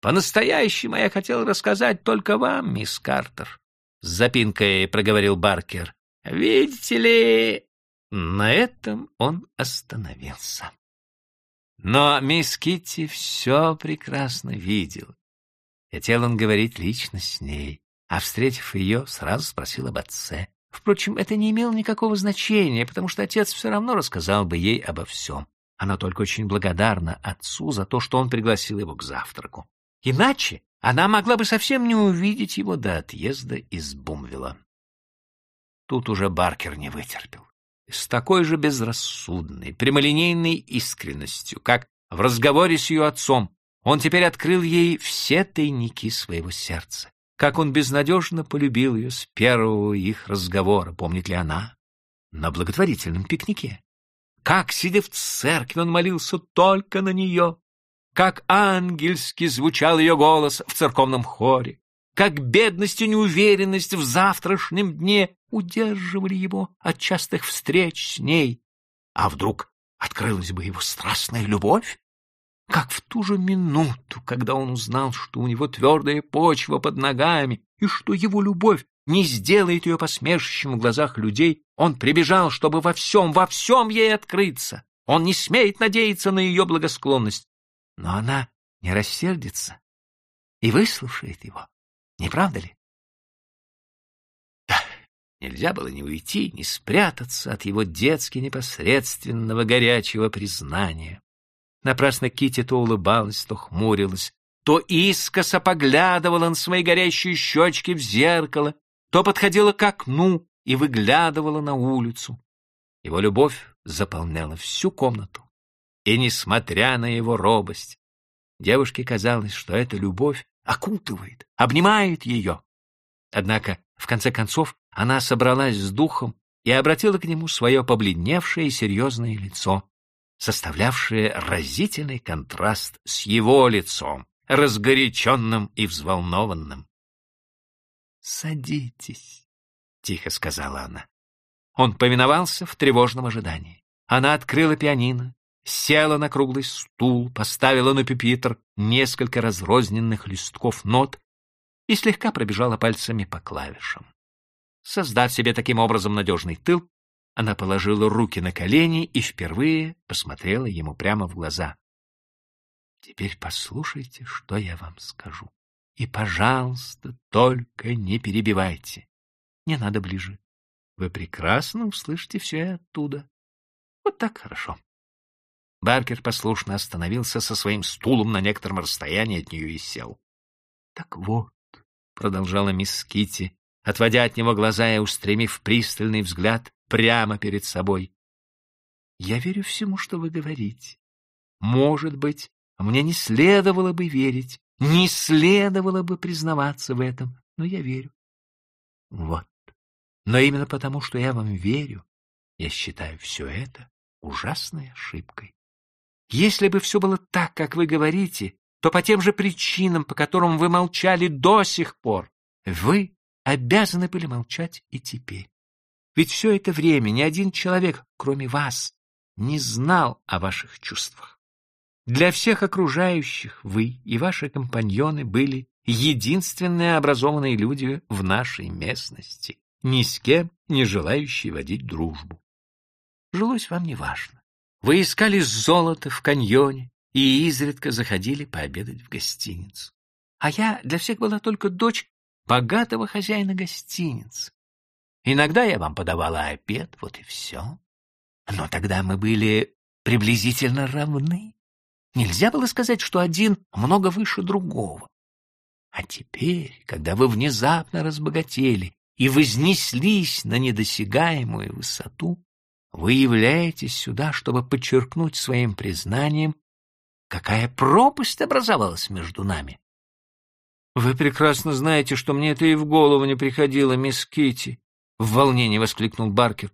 По-настоящему я хотел рассказать только вам, мисс Картер, — с запинкой проговорил Баркер. Видите ли... На этом он остановился. Но мисс Китти все прекрасно видел. Хотел он говорить лично с ней, а, встретив ее, сразу спросил об отце. Впрочем, это не имело никакого значения, потому что отец все равно рассказал бы ей обо всем. Она только очень благодарна отцу за то, что он пригласил его к завтраку. Иначе она могла бы совсем не увидеть его до отъезда из Бумвилла. Тут уже Баркер не вытерпел. С такой же безрассудной, прямолинейной искренностью, как в разговоре с ее отцом, он теперь открыл ей все тайники своего сердца. Как он безнадежно полюбил ее с первого их разговора, помнит ли она, на благотворительном пикнике. Как, сидя в церкви, он молился только на нее, как ангельски звучал ее голос в церковном хоре, как бедность и неуверенность в завтрашнем дне удерживали его от частых встреч с ней. А вдруг открылась бы его страстная любовь? Как в ту же минуту, когда он узнал, что у него твердая почва под ногами и что его любовь не сделает ее посмешищем в глазах людей, он прибежал, чтобы во всем, во всем ей открыться. Он не смеет надеяться на ее благосклонность. Но она не рассердится и выслушает его. Не правда ли? Да, нельзя было ни уйти, ни спрятаться от его детски непосредственного горячего признания. Напрасно Кити то улыбалась, то хмурилась, то искоса поглядывала на свои горящие щечки в зеркало, то подходила к окну и выглядывала на улицу. Его любовь заполняла всю комнату. И, несмотря на его робость, девушке казалось, что эта любовь окутывает, обнимает ее. Однако, в конце концов, она собралась с духом и обратила к нему свое побледневшее и серьезное лицо, составлявшее разительный контраст с его лицом, разгоряченным и взволнованным. «Садитесь», — тихо сказала она. Он повиновался в тревожном ожидании. Она открыла пианино, села на круглый стул, поставила на пюпитр несколько разрозненных листков нот и слегка пробежала пальцами по клавишам. Создав себе таким образом надежный тыл, она положила руки на колени и впервые посмотрела ему прямо в глаза. «Теперь послушайте, что я вам скажу. И, пожалуйста, только не перебивайте. Не надо ближе. Вы прекрасно услышите все оттуда. Вот так хорошо». Баркер послушно остановился со своим стулом на некотором расстоянии от нее и сел. — Так вот, — продолжала мисс Китти, отводя от него глаза и устремив пристальный взгляд прямо перед собой. — Я верю всему, что вы говорите. Может быть, мне не следовало бы верить, не следовало бы признаваться в этом, но я верю. Вот. Но именно потому, что я вам верю, я считаю все это ужасной ошибкой. Если бы все было так, как вы говорите, то по тем же причинам, по которым вы молчали до сих пор, вы обязаны были молчать и теперь. Ведь все это время ни один человек, кроме вас, не знал о ваших чувствах. Для всех окружающих вы и ваши компаньоны были единственные образованные люди в нашей местности, ни с кем не желающие водить дружбу. Жилось вам неважно. Вы искали золото в каньоне и изредка заходили пообедать в гостиницу. А я для всех была только дочь богатого хозяина гостиницы. Иногда я вам подавала обед, вот и все. Но тогда мы были приблизительно равны. Нельзя было сказать, что один много выше другого. А теперь, когда вы внезапно разбогатели и вознеслись на недосягаемую высоту, вы являетесь сюда, чтобы подчеркнуть своим признанием, какая пропасть образовалась между нами. Вы прекрасно знаете, что мне это и в голову не приходило, мисс Кити, в волнении воскликнул Баркер,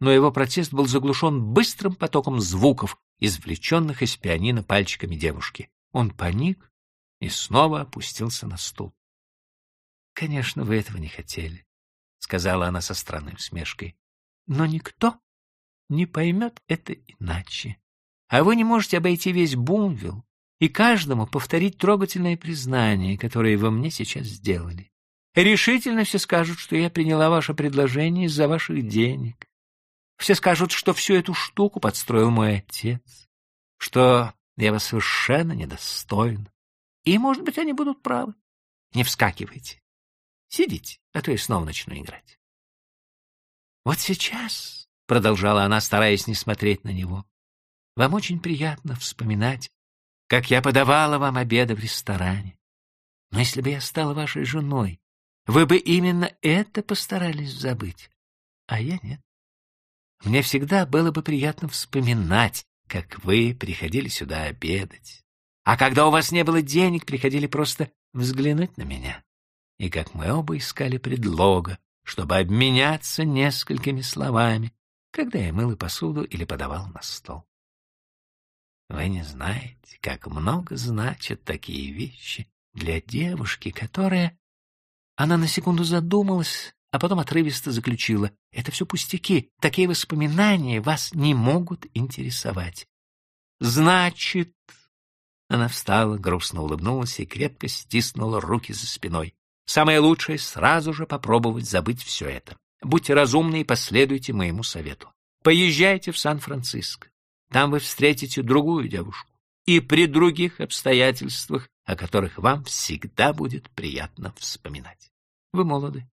но его протест был заглушен быстрым потоком звуков, извлеченных из пианино пальчиками девушки. Он паник и снова опустился на стул. «Конечно, вы этого не хотели», — сказала она со странной усмешкой. «Но никто не поймет это иначе. А вы не можете обойти весь Бумвилл и каждому повторить трогательное признание, которое вы мне сейчас сделали. Решительно все скажут, что я приняла ваше предложение из-за ваших денег. Все скажут, что всю эту штуку подстроил мой отец, что я вас совершенно недостоин. И, может быть, они будут правы. Не вскакивайте. Сидите, а то я снова начну играть. Вот сейчас — продолжала она, стараясь не смотреть на него. — Вам очень приятно вспоминать, как я подавала вам обеды в ресторане. Но если бы я стала вашей женой, вы бы именно это постарались забыть. А я нет. Мне всегда было бы приятно вспоминать, как вы приходили сюда обедать. А когда у вас не было денег, приходили просто взглянуть на меня. И как мы оба искали предлога, чтобы обменяться несколькими словами, когда я мыл посуду или подавал на стол. Вы не знаете, как много значат такие вещи для девушки, которая Она на секунду задумалась, а потом отрывисто заключила. Это все пустяки. Такие воспоминания вас не могут интересовать. Значит... Она встала, грустно улыбнулась и крепко стиснула руки за спиной. Самое лучшее — сразу же попробовать забыть все это. Будьте разумны и последуйте моему совету. Поезжайте в Сан-Франциско. Там вы встретите другую девушку. И при других обстоятельствах, о которых вам всегда будет приятно вспоминать. Вы молоды,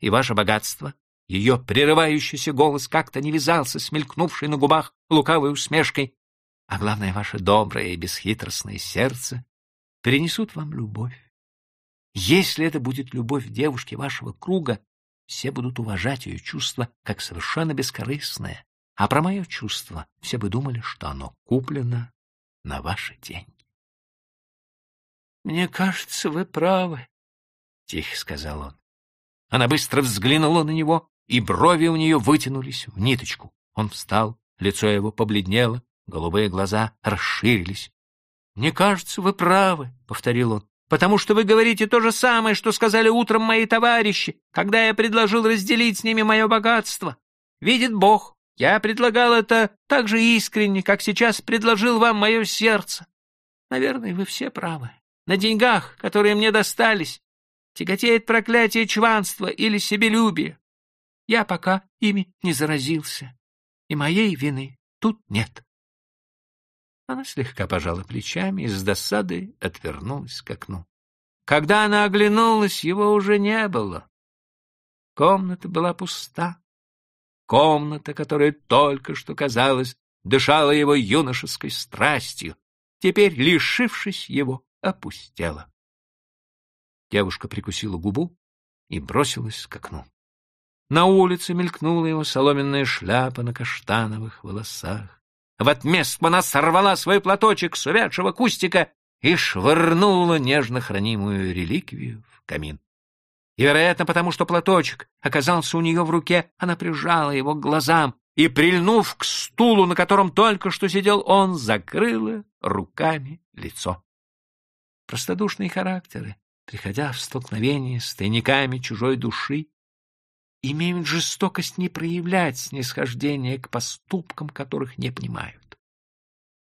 и ваше богатство, ее прерывающийся голос как-то не вязался с мелькнувшей на губах лукавой усмешкой, а главное, ваше доброе и бесхитростное сердце перенесут вам любовь. Если это будет любовь девушки вашего круга, все будут уважать ее чувство как совершенно бескорыстное, а про мое чувство все бы думали, что оно куплено на ваши деньги. — Мне кажется, вы правы, — тихо сказал он. Она быстро взглянула на него, и брови у нее вытянулись в ниточку. Он встал, лицо его побледнело, голубые глаза расширились. — Мне кажется, вы правы, — повторил он потому что вы говорите то же самое, что сказали утром мои товарищи, когда я предложил разделить с ними мое богатство. Видит Бог, я предлагал это так же искренне, как сейчас предложил вам мое сердце. Наверное, вы все правы. На деньгах, которые мне достались, тяготеет проклятие чванства или себелюбия. Я пока ими не заразился, и моей вины тут нет. Она слегка пожала плечами и с досадой отвернулась к окну. Когда она оглянулась, его уже не было. Комната была пуста. Комната, которая только что, казалось, дышала его юношеской страстью, теперь, лишившись его, опустела. Девушка прикусила губу и бросилась к окну. На улице мелькнула его соломенная шляпа на каштановых волосах. В отместку она сорвала свой платочек с увядшего кустика и швырнула нежно хранимую реликвию в камин. И, вероятно, потому что платочек оказался у нее в руке, она прижала его к глазам и, прильнув к стулу, на котором только что сидел он, закрыла руками лицо. Простодушные характеры, приходя в столкновение с тайниками чужой души, имеют жестокость не проявлять снисхождение к поступкам, которых не понимают.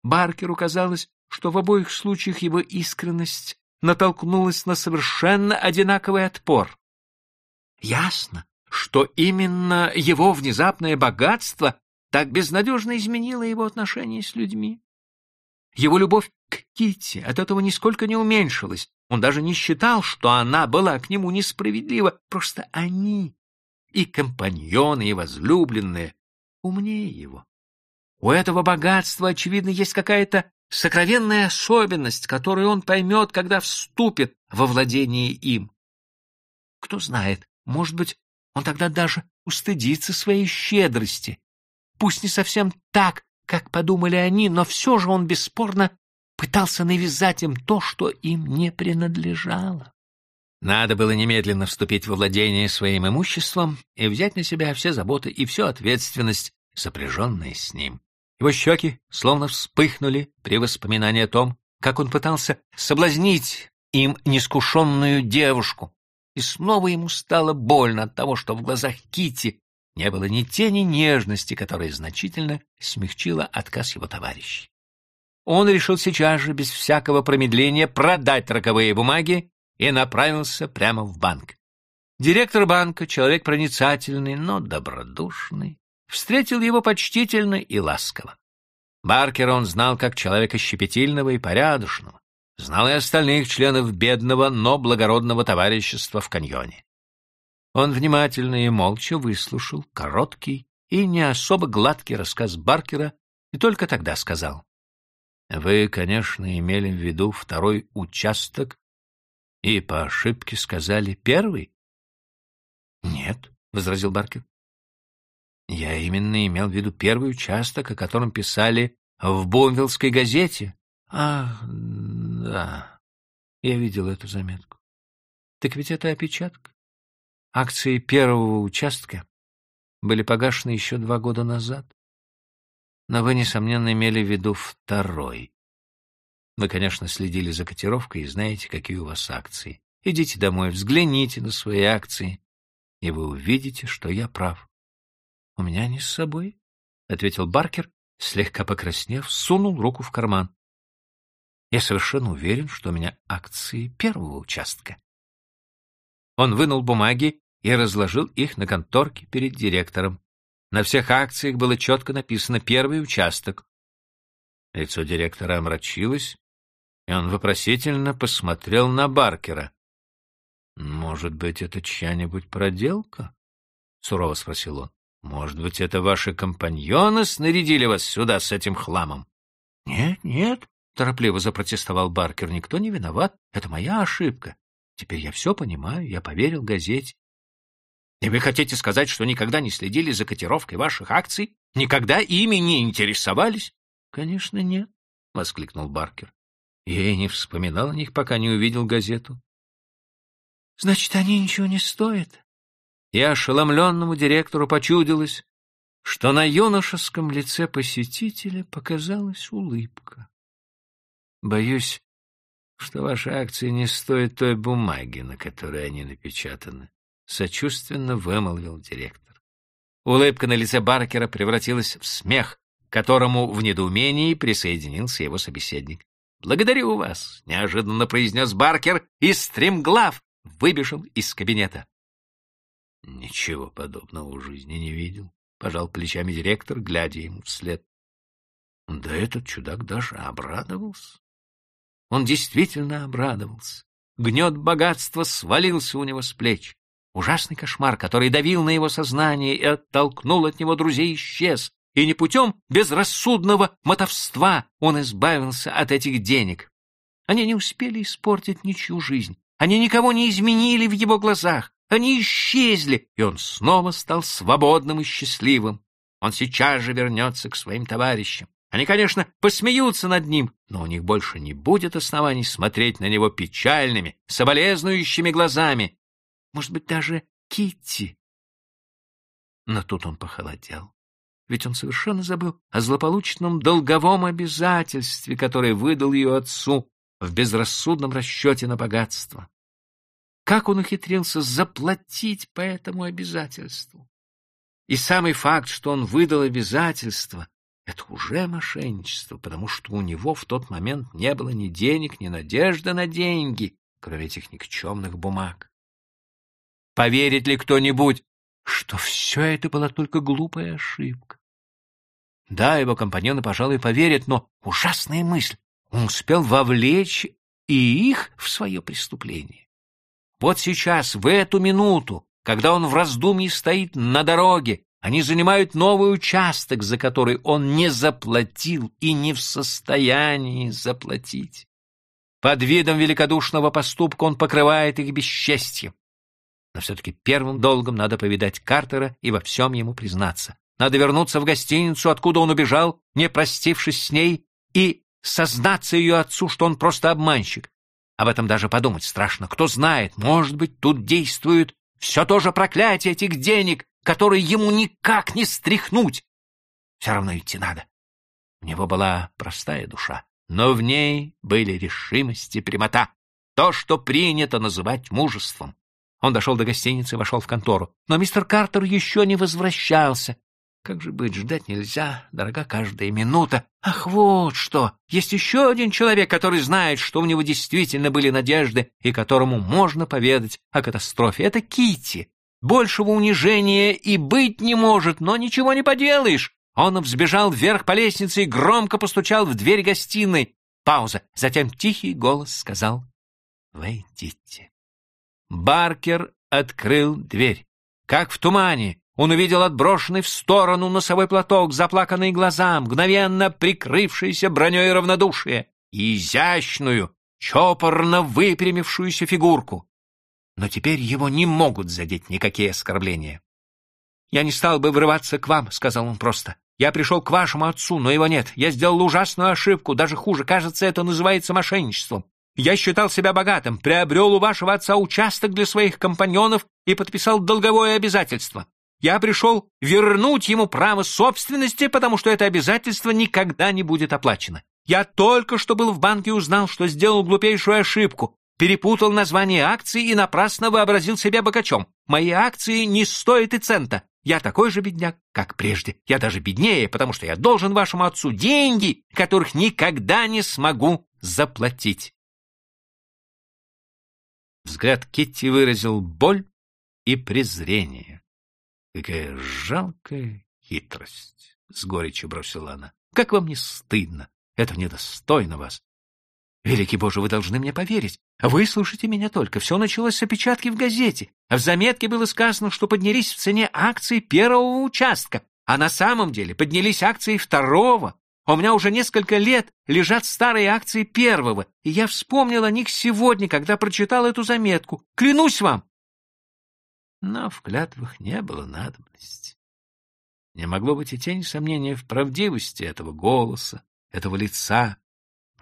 Баркеру казалось, что в обоих случаях его искренность натолкнулась на совершенно одинаковый отпор. Ясно, что именно его внезапное богатство так безнадежно изменило его отношения с людьми. Его любовь к Китти от этого нисколько не уменьшилась. Он даже не считал, что она была к нему несправедлива. Просто они и компаньоны, и возлюбленные, умнее его. У этого богатства, очевидно, есть какая-то сокровенная особенность, которую он поймет, когда вступит во владение им. Кто знает, может быть, он тогда даже устыдится своей щедрости. Пусть не совсем так, как подумали они, но все же он бесспорно пытался навязать им то, что им не принадлежало. Надо было немедленно вступить во владение своим имуществом и взять на себя все заботы и всю ответственность, сопряженные с ним. Его щеки словно вспыхнули при воспоминании о том, как он пытался соблазнить им нескушенную девушку, и снова ему стало больно от того, что в глазах Кити не было ни тени нежности, которая значительно смягчила отказ его товарищей. Он решил сейчас же, без всякого промедления, продать роковые бумаги и направился прямо в банк. Директор банка, человек проницательный, но добродушный, встретил его почтительно и ласково. Баркера он знал как человека щепетильного и порядочного, знал и остальных членов бедного, но благородного товарищества в каньоне. Он внимательно и молча выслушал короткий и не особо гладкий рассказ Баркера и только тогда сказал. — Вы, конечно, имели в виду второй участок и по ошибке сказали первый? — Нет, — возразил Баркер. — Я именно имел в виду первый участок, о котором писали в Бомвиллской газете. — Ах, да, я видел эту заметку. Так ведь это опечатка. Акции первого участка были погашены еще два года назад. Но вы, несомненно, имели в виду второй. Вы, конечно, следили за котировкой и знаете, какие у вас акции. Идите домой, взгляните на свои акции, и вы увидите, что я прав. — У меня они с собой, — ответил Баркер, слегка покраснев, сунул руку в карман. — Я совершенно уверен, что у меня акции первого участка. Он вынул бумаги и разложил их на конторке перед директором. На всех акциях было четко написано «первый участок». Лицо директора омрачилось, и он вопросительно посмотрел на Баркера. «Может быть, это чья-нибудь проделка?» — сурово спросил он. «Может быть, это ваши компаньоны снарядили вас сюда с этим хламом?» «Нет, нет», — торопливо запротестовал Баркер, — «никто не виноват. Это моя ошибка. Теперь я все понимаю, я поверил газете. И вы хотите сказать, что никогда не следили за котировкой ваших акций? Никогда ими не интересовались? — Конечно, нет, — воскликнул Баркер. Я и не вспоминал о них, пока не увидел газету. — Значит, они ничего не стоят? И ошеломленному директору почудилось, что на юношеском лице посетителя показалась улыбка. — Боюсь, что ваши акции не стоят той бумаги, на которой они напечатаны, — сочувственно вымолвил директор. Улыбка на лице Баркера превратилась в смех, к которому в недоумении присоединился его собеседник. «Благодарю вас», — неожиданно произнес Баркер, и стремглав выбежал из кабинета. «Ничего подобного в жизни не видел», — пожал плечами директор, глядя ему вслед. Да этот чудак даже обрадовался. Он действительно обрадовался. Гнет богатства свалился у него с плеч. Ужасный кошмар, который давил на его сознание и оттолкнул от него друзей, исчез, и не путем безрассудного мотовства он избавился от этих денег. Они не успели испортить ничью жизнь, они никого не изменили в его глазах, они исчезли, и он снова стал свободным и счастливым. Он сейчас же вернется к своим товарищам. Они, конечно, посмеются над ним, но у них больше не будет оснований смотреть на него печальными, соболезнующими глазами. Может быть, даже Китти. Но тут он похолодел. Ведь он совершенно забыл о злополучном долговом обязательстве, которое выдал ее отцу в безрассудном расчете на богатство. Как он ухитрился заплатить по этому обязательству? И самый факт, что он выдал обязательство, это уже мошенничество, потому что у него в тот момент не было ни денег, ни надежды на деньги, кроме этих никчемных бумаг. Поверит ли кто-нибудь, что все это была только глупая ошибка? Да, его компаньоны, пожалуй, поверят, но ужасная мысль. Он успел вовлечь и их в свое преступление. Вот сейчас, в эту минуту, когда он в раздумье стоит на дороге, они занимают новый участок, за который он не заплатил и не в состоянии заплатить. Под видом великодушного поступка он покрывает их бесчестьем. Но все-таки первым долгом надо повидать Картера и во всем ему признаться. Надо вернуться в гостиницу, откуда он убежал, не простившись с ней, и сознаться ее отцу, что он просто обманщик. Об этом даже подумать страшно. Кто знает, может быть, тут действует все то же проклятие этих денег, который ему никак не стряхнуть. Все равно идти надо. У него была простая душа, но в ней были решимость и прямота, то, что принято называть мужеством. Он дошел до гостиницы и вошел в контору. Но мистер Картер еще не возвращался. Как же быть, ждать нельзя, дорога каждая минута. Ах, вот что! Есть еще один человек, который знает, что у него действительно были надежды и которому можно поведать о катастрофе. Это Кити. Большего унижения и быть не может, но ничего не поделаешь. Он взбежал вверх по лестнице и громко постучал в дверь гостиной. Пауза. Затем тихий голос сказал «Войдите». Баркер открыл дверь. Как в тумане, он увидел отброшенный в сторону носовой платок, заплаканные глаза, мгновенно прикрывшиеся броней равнодушия, и изящную, чопорно выпрямившуюся фигурку но теперь его не могут задеть никакие оскорбления. «Я не стал бы врываться к вам», — сказал он просто. «Я пришел к вашему отцу, но его нет. Я сделал ужасную ошибку, даже хуже. Кажется, это называется мошенничеством. Я считал себя богатым, приобрел у вашего отца участок для своих компаньонов и подписал долговое обязательство. Я пришел вернуть ему право собственности, потому что это обязательство никогда не будет оплачено. Я только что был в банке и узнал, что сделал глупейшую ошибку. перепутал название акций и напрасно вообразил себя богачом. Мои акции не стоят и цента. Я такой же бедняк, как прежде. Я даже беднее, потому что я должен вашему отцу деньги, которых никогда не смогу заплатить. Взгляд Китти выразил боль и презрение. Какая жалкая хитрость, — с горечью бросила она. Как вам не стыдно? Это недостойно вас. Великий Боже, вы должны мне поверить. Выслушайте меня только. Все началось с опечатки в газете. В заметке было сказано, что поднялись в цене акции первого участка, а на самом деле поднялись акции второго. У меня уже несколько лет лежат старые акции первого, и я вспомнил о них сегодня, когда прочитал эту заметку. Клянусь вам! Но в клятвах не было надобности. Не могло быть и тени сомнения в правдивости этого голоса, этого лица,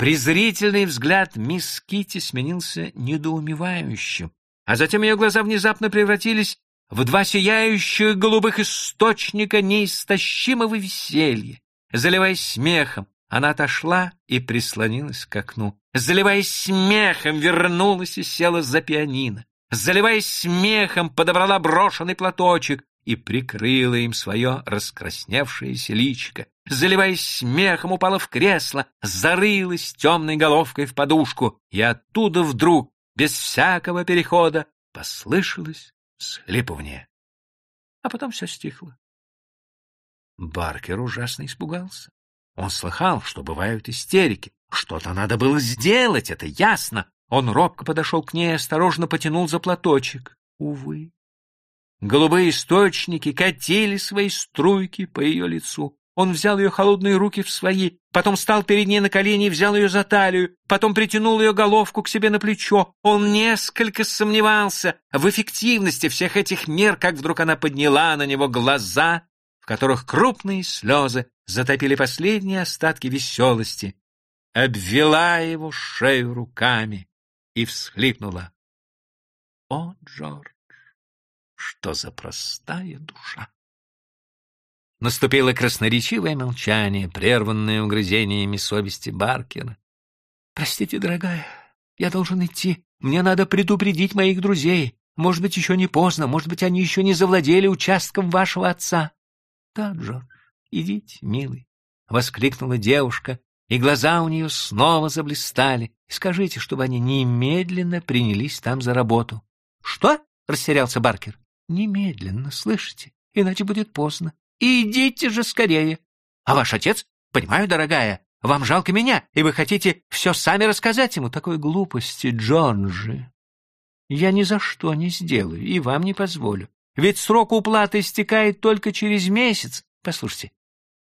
Презрительный взгляд мисс Кити сменился недоумевающим, а затем ее глаза внезапно превратились в два сияющих голубых источника неистощимого веселья. Заливаясь смехом, она отошла и прислонилась к окну. Заливаясь смехом, вернулась и села за пианино. Заливаясь смехом, подобрала брошенный платочек и прикрыла им свое раскрасневшееся личико заливаясь смехом, упала в кресло, зарылась темной головкой в подушку, и оттуда вдруг, без всякого перехода, послышалось слипывание. А потом все стихло. Баркер ужасно испугался. Он слыхал, что бывают истерики. Что-то надо было сделать, это ясно. Он робко подошел к ней и осторожно потянул за платочек. Увы. Голубые источники катили свои струйки по ее лицу. Он взял ее холодные руки в свои, потом стал перед ней на колени и взял ее за талию, потом притянул ее головку к себе на плечо. Он несколько сомневался в эффективности всех этих мер, как вдруг она подняла на него глаза, в которых крупные слезы затопили последние остатки веселости, обвела его шею руками и всхлипнула. О, Джордж, что за простая душа! Наступило красноречивое молчание, прерванное угрызениями совести Баркера. — Простите, дорогая, я должен идти. Мне надо предупредить моих друзей. Может быть, еще не поздно, может быть, они еще не завладели участком вашего отца. — Да, Джордж, идите, милый, — воскликнула девушка, и глаза у нее снова заблистали. Скажите, чтобы они немедленно принялись там за работу. — Что? — растерялся Баркер. — Немедленно, слышите? Иначе будет поздно. Идите же скорее. А ваш отец, понимаю, дорогая, вам жалко меня, и вы хотите все сами рассказать ему. Такой глупости, Джонжи. Я ни за что не сделаю и вам не позволю. Ведь срок уплаты истекает только через месяц. Послушайте,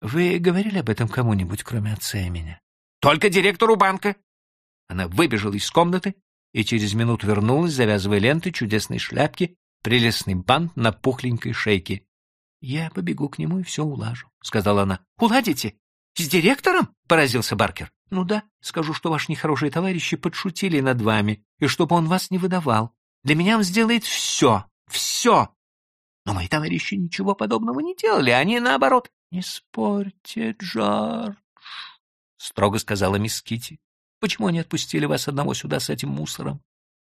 вы говорили об этом кому-нибудь, кроме отца и меня? Только директору банка. Она выбежала из комнаты и через минуту вернулась, завязывая ленты чудесной шляпки, прелестный бант на пухленькой шейке. — Я побегу к нему и все улажу, — сказала она. — Уладите? С директором? — поразился Баркер. — Ну да, скажу, что ваши нехорошие товарищи подшутили над вами, и чтобы он вас не выдавал. Для меня он сделает все, все. Но мои товарищи ничего подобного не делали, они наоборот. — Не спорьте, Джордж, — строго сказала мисс Кити. Почему они отпустили вас одного сюда с этим мусором?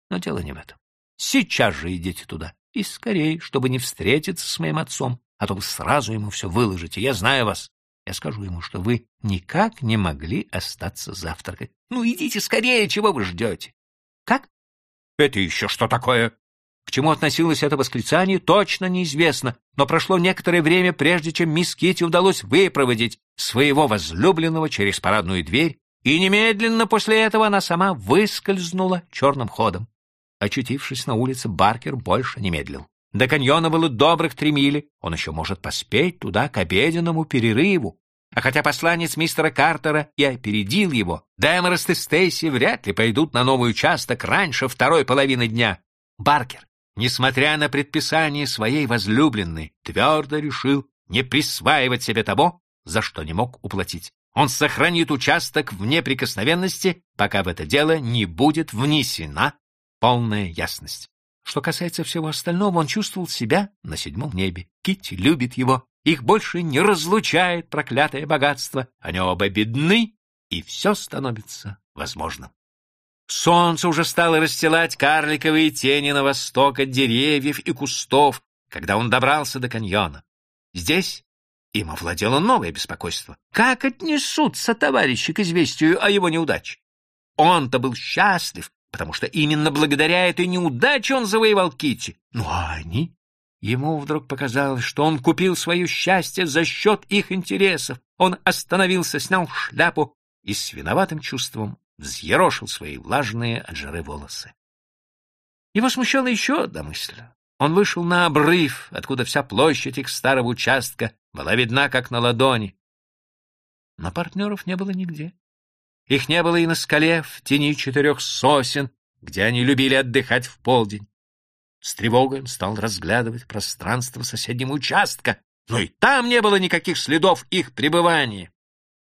Но дело не в этом. Сейчас же идите туда. И скорее, чтобы не встретиться с моим отцом а то вы сразу ему все выложите. Я знаю вас. Я скажу ему, что вы никак не могли остаться завтракать. Ну, идите скорее, чего вы ждете? Как? Это еще что такое? К чему относилось это восклицание, точно неизвестно, но прошло некоторое время, прежде чем мисс Китти удалось выпроводить своего возлюбленного через парадную дверь, и немедленно после этого она сама выскользнула черным ходом. Очутившись на улице, Баркер больше не медлил. До каньона было добрых три мили, он еще может поспеть туда к обеденному перерыву. А хотя посланец мистера Картера и опередил его, Дэмерест и Стейси вряд ли пойдут на новый участок раньше второй половины дня. Баркер, несмотря на предписание своей возлюбленной, твердо решил не присваивать себе того, за что не мог уплатить. Он сохранит участок в неприкосновенности, пока в это дело не будет внесена полная ясность. Что касается всего остального, он чувствовал себя на седьмом небе. Китти любит его. Их больше не разлучает проклятое богатство. Они оба бедны, и все становится возможным. Солнце уже стало расстилать карликовые тени на восток от деревьев и кустов, когда он добрался до каньона. Здесь им овладело новое беспокойство. Как отнесутся товарищи к известию о его неудаче? Он-то был счастлив, потому что именно благодаря этой неудаче он завоевал Кити. Ну а они? Ему вдруг показалось, что он купил свое счастье за счет их интересов. Он остановился, снял шляпу и с виноватым чувством взъерошил свои влажные от жары волосы. Его смущала еще одна мысль. Он вышел на обрыв, откуда вся площадь их старого участка была видна, как на ладони. Но партнеров не было нигде. Их не было и на скале в тени четырех сосен, где они любили отдыхать в полдень. С тревогой он стал разглядывать пространство соседнего участка, но и там не было никаких следов их пребывания.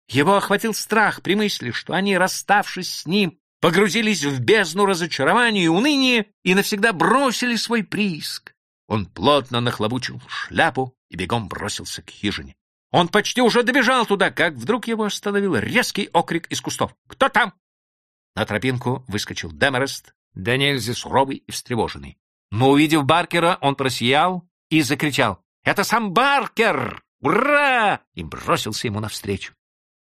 Его охватил страх при мысли, что они, расставшись с ним, погрузились в бездну разочарования и уныния и навсегда бросили свой прииск. Он плотно нахлобучил шляпу и бегом бросился к хижине. Он почти уже добежал туда, как вдруг его остановил резкий окрик из кустов. «Кто там?» На тропинку выскочил Демерест, да нельзя суровый и встревоженный. Но, увидев Баркера, он просиял и закричал. «Это сам Баркер! Ура!» и бросился ему навстречу.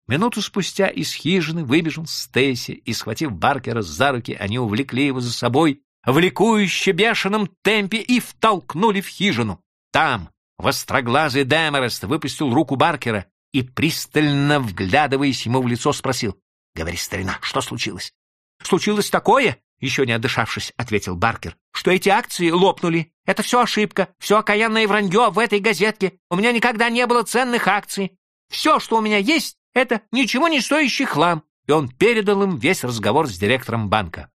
Минуту спустя из хижины выбежал Стейси, и, схватив Баркера за руки, они увлекли его за собой в ликующе бешеном темпе и втолкнули в хижину. Там востроглазый Демерест выпустил руку Баркера и, пристально вглядываясь ему в лицо, спросил. — Говори, старина, что случилось? — Случилось такое, — еще не отдышавшись, ответил Баркер, — что эти акции лопнули. Это все ошибка, все окаянное вранье в этой газетке. У меня никогда не было ценных акций. Все, что у меня есть, это ничего не стоящий хлам. И он передал им весь разговор с директором банка.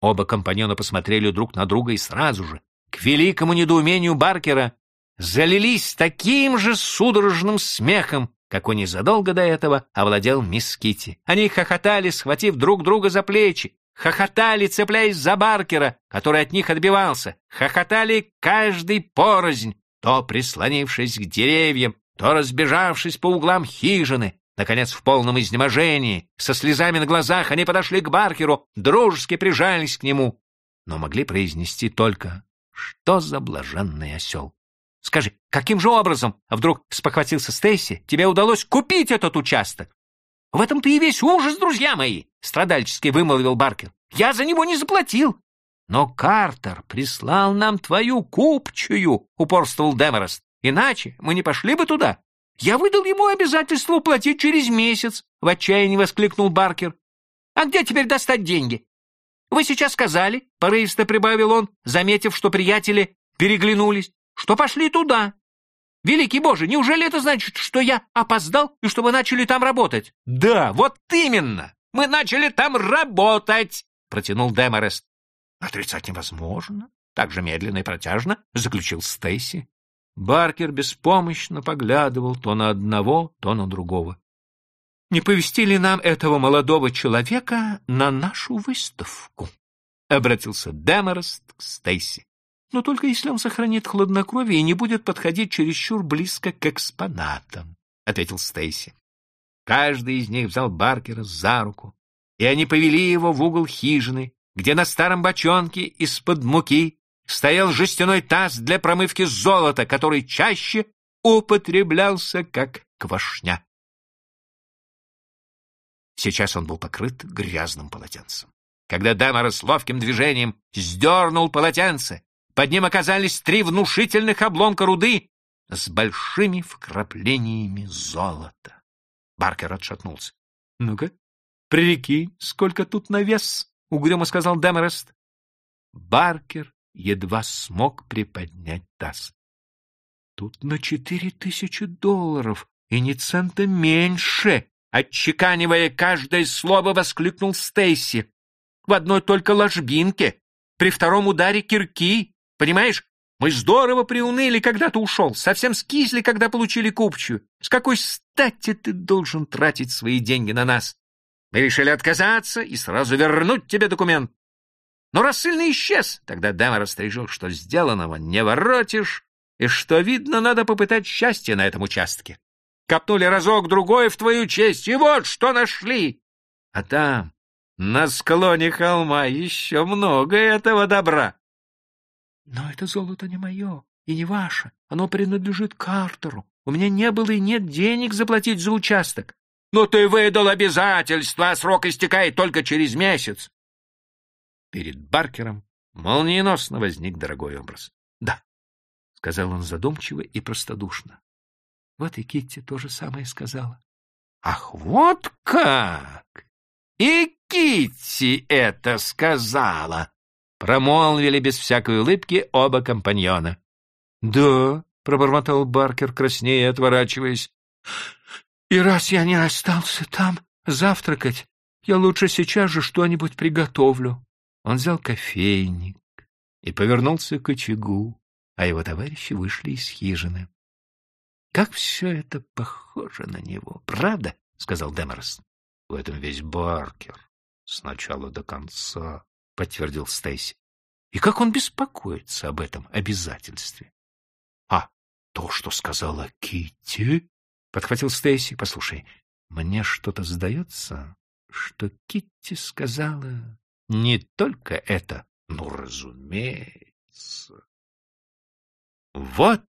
Оба компаньона посмотрели друг на друга и сразу же, к великому недоумению Баркера, залились таким же судорожным смехом, какой незадолго до этого овладел мисс Китти. Они хохотали, схватив друг друга за плечи, хохотали, цепляясь за Баркера, который от них отбивался, хохотали каждый порознь, то прислонившись к деревьям, то разбежавшись по углам хижины. Наконец, в полном изнеможении, со слезами на глазах, они подошли к Баркеру, дружески прижались к нему, но могли произнести только «Что за блаженный осел?» «Скажи, каким же образом, а вдруг спохватился Стейси, тебе удалось купить этот участок?» «В этом-то и весь ужас, друзья мои!» — страдальчески вымолвил Баркер. «Я за него не заплатил!» «Но Картер прислал нам твою купчую!» — упорствовал Демерест. Иначе мы не пошли бы туда. Я выдал ему обязательство уплатить через месяц, — в отчаянии воскликнул Баркер. А где теперь достать деньги? Вы сейчас сказали, — порывисто прибавил он, заметив, что приятели переглянулись, — что пошли туда. Великий Боже, неужели это значит, что я опоздал и что вы начали там работать? Да, вот именно. Мы начали там работать, протянул Деморест. Отрицать невозможно. Так же медленно и протяжно заключил Стейси. Баркер беспомощно поглядывал то на одного, то на другого. «Не повести ли нам этого молодого человека на нашу выставку?» — обратился Демерест к Стейси. «Но только если он сохранит хладнокровие и не будет подходить чересчур близко к экспонатам», — ответил Стейси. Каждый из них взял Баркера за руку, и они повели его в угол хижины, где на старом бочонке из-под муки стоял жестяной таз для промывки золота, который чаще употреблялся как квашня. Сейчас он был покрыт грязным полотенцем. Когда Дамара с ловким движением сдернул полотенце, под ним оказались три внушительных обломка руды с большими вкраплениями золота. Баркер отшатнулся. — Ну-ка, прикинь, сколько тут на вес, — угрюмо сказал Демерест. Баркер едва смог приподнять таз. Тут на четыре тысячи долларов и ни цента меньше, отчеканивая каждое слово, воскликнул Стейси. В одной только ложбинке, при втором ударе кирки, понимаешь? Мы здорово приуныли, когда ты ушел, совсем скисли, когда получили купчую. С какой стати ты должен тратить свои деньги на нас? Мы решили отказаться и сразу вернуть тебе документ. Но рассыльный исчез. Тогда Деморос решил, что сделанного не воротишь, и что, видно, надо попытать счастье на этом участке. Копнули разок-другой в твою честь, и вот что нашли. А там, На склоне холма еще много этого добра. Но это золото не мое и не ваше. Оно принадлежит Картеру. У меня не было и нет денег заплатить за участок. Но ты выдал обязательства, а срок истекает только через месяц. Перед Баркером молниеносно возник дорогой образ. — Да, — сказал он задумчиво и простодушно. Вот и Китти то же самое сказала. — Ах, вот как! И Китти это сказала! — промолвили без всякой улыбки оба компаньона. — Да, — пробормотал Баркер, краснея и отворачиваясь. — И раз я не остался там завтракать, я лучше сейчас же что-нибудь приготовлю. Он взял кофейник и повернулся к очагу, а его товарищи вышли из хижины. — Как все это похоже на него, правда? — сказал Деморос. — В этом весь Баркер, с начала до конца, — подтвердил Стейси. — И как он беспокоится об этом обязательстве? — А, то, что сказала Китти? — подхватил Стейси. — Послушай, мне что-то сдается, что Китти сказала не только это, ну, разумеется. Вот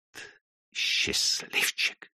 счастливчик!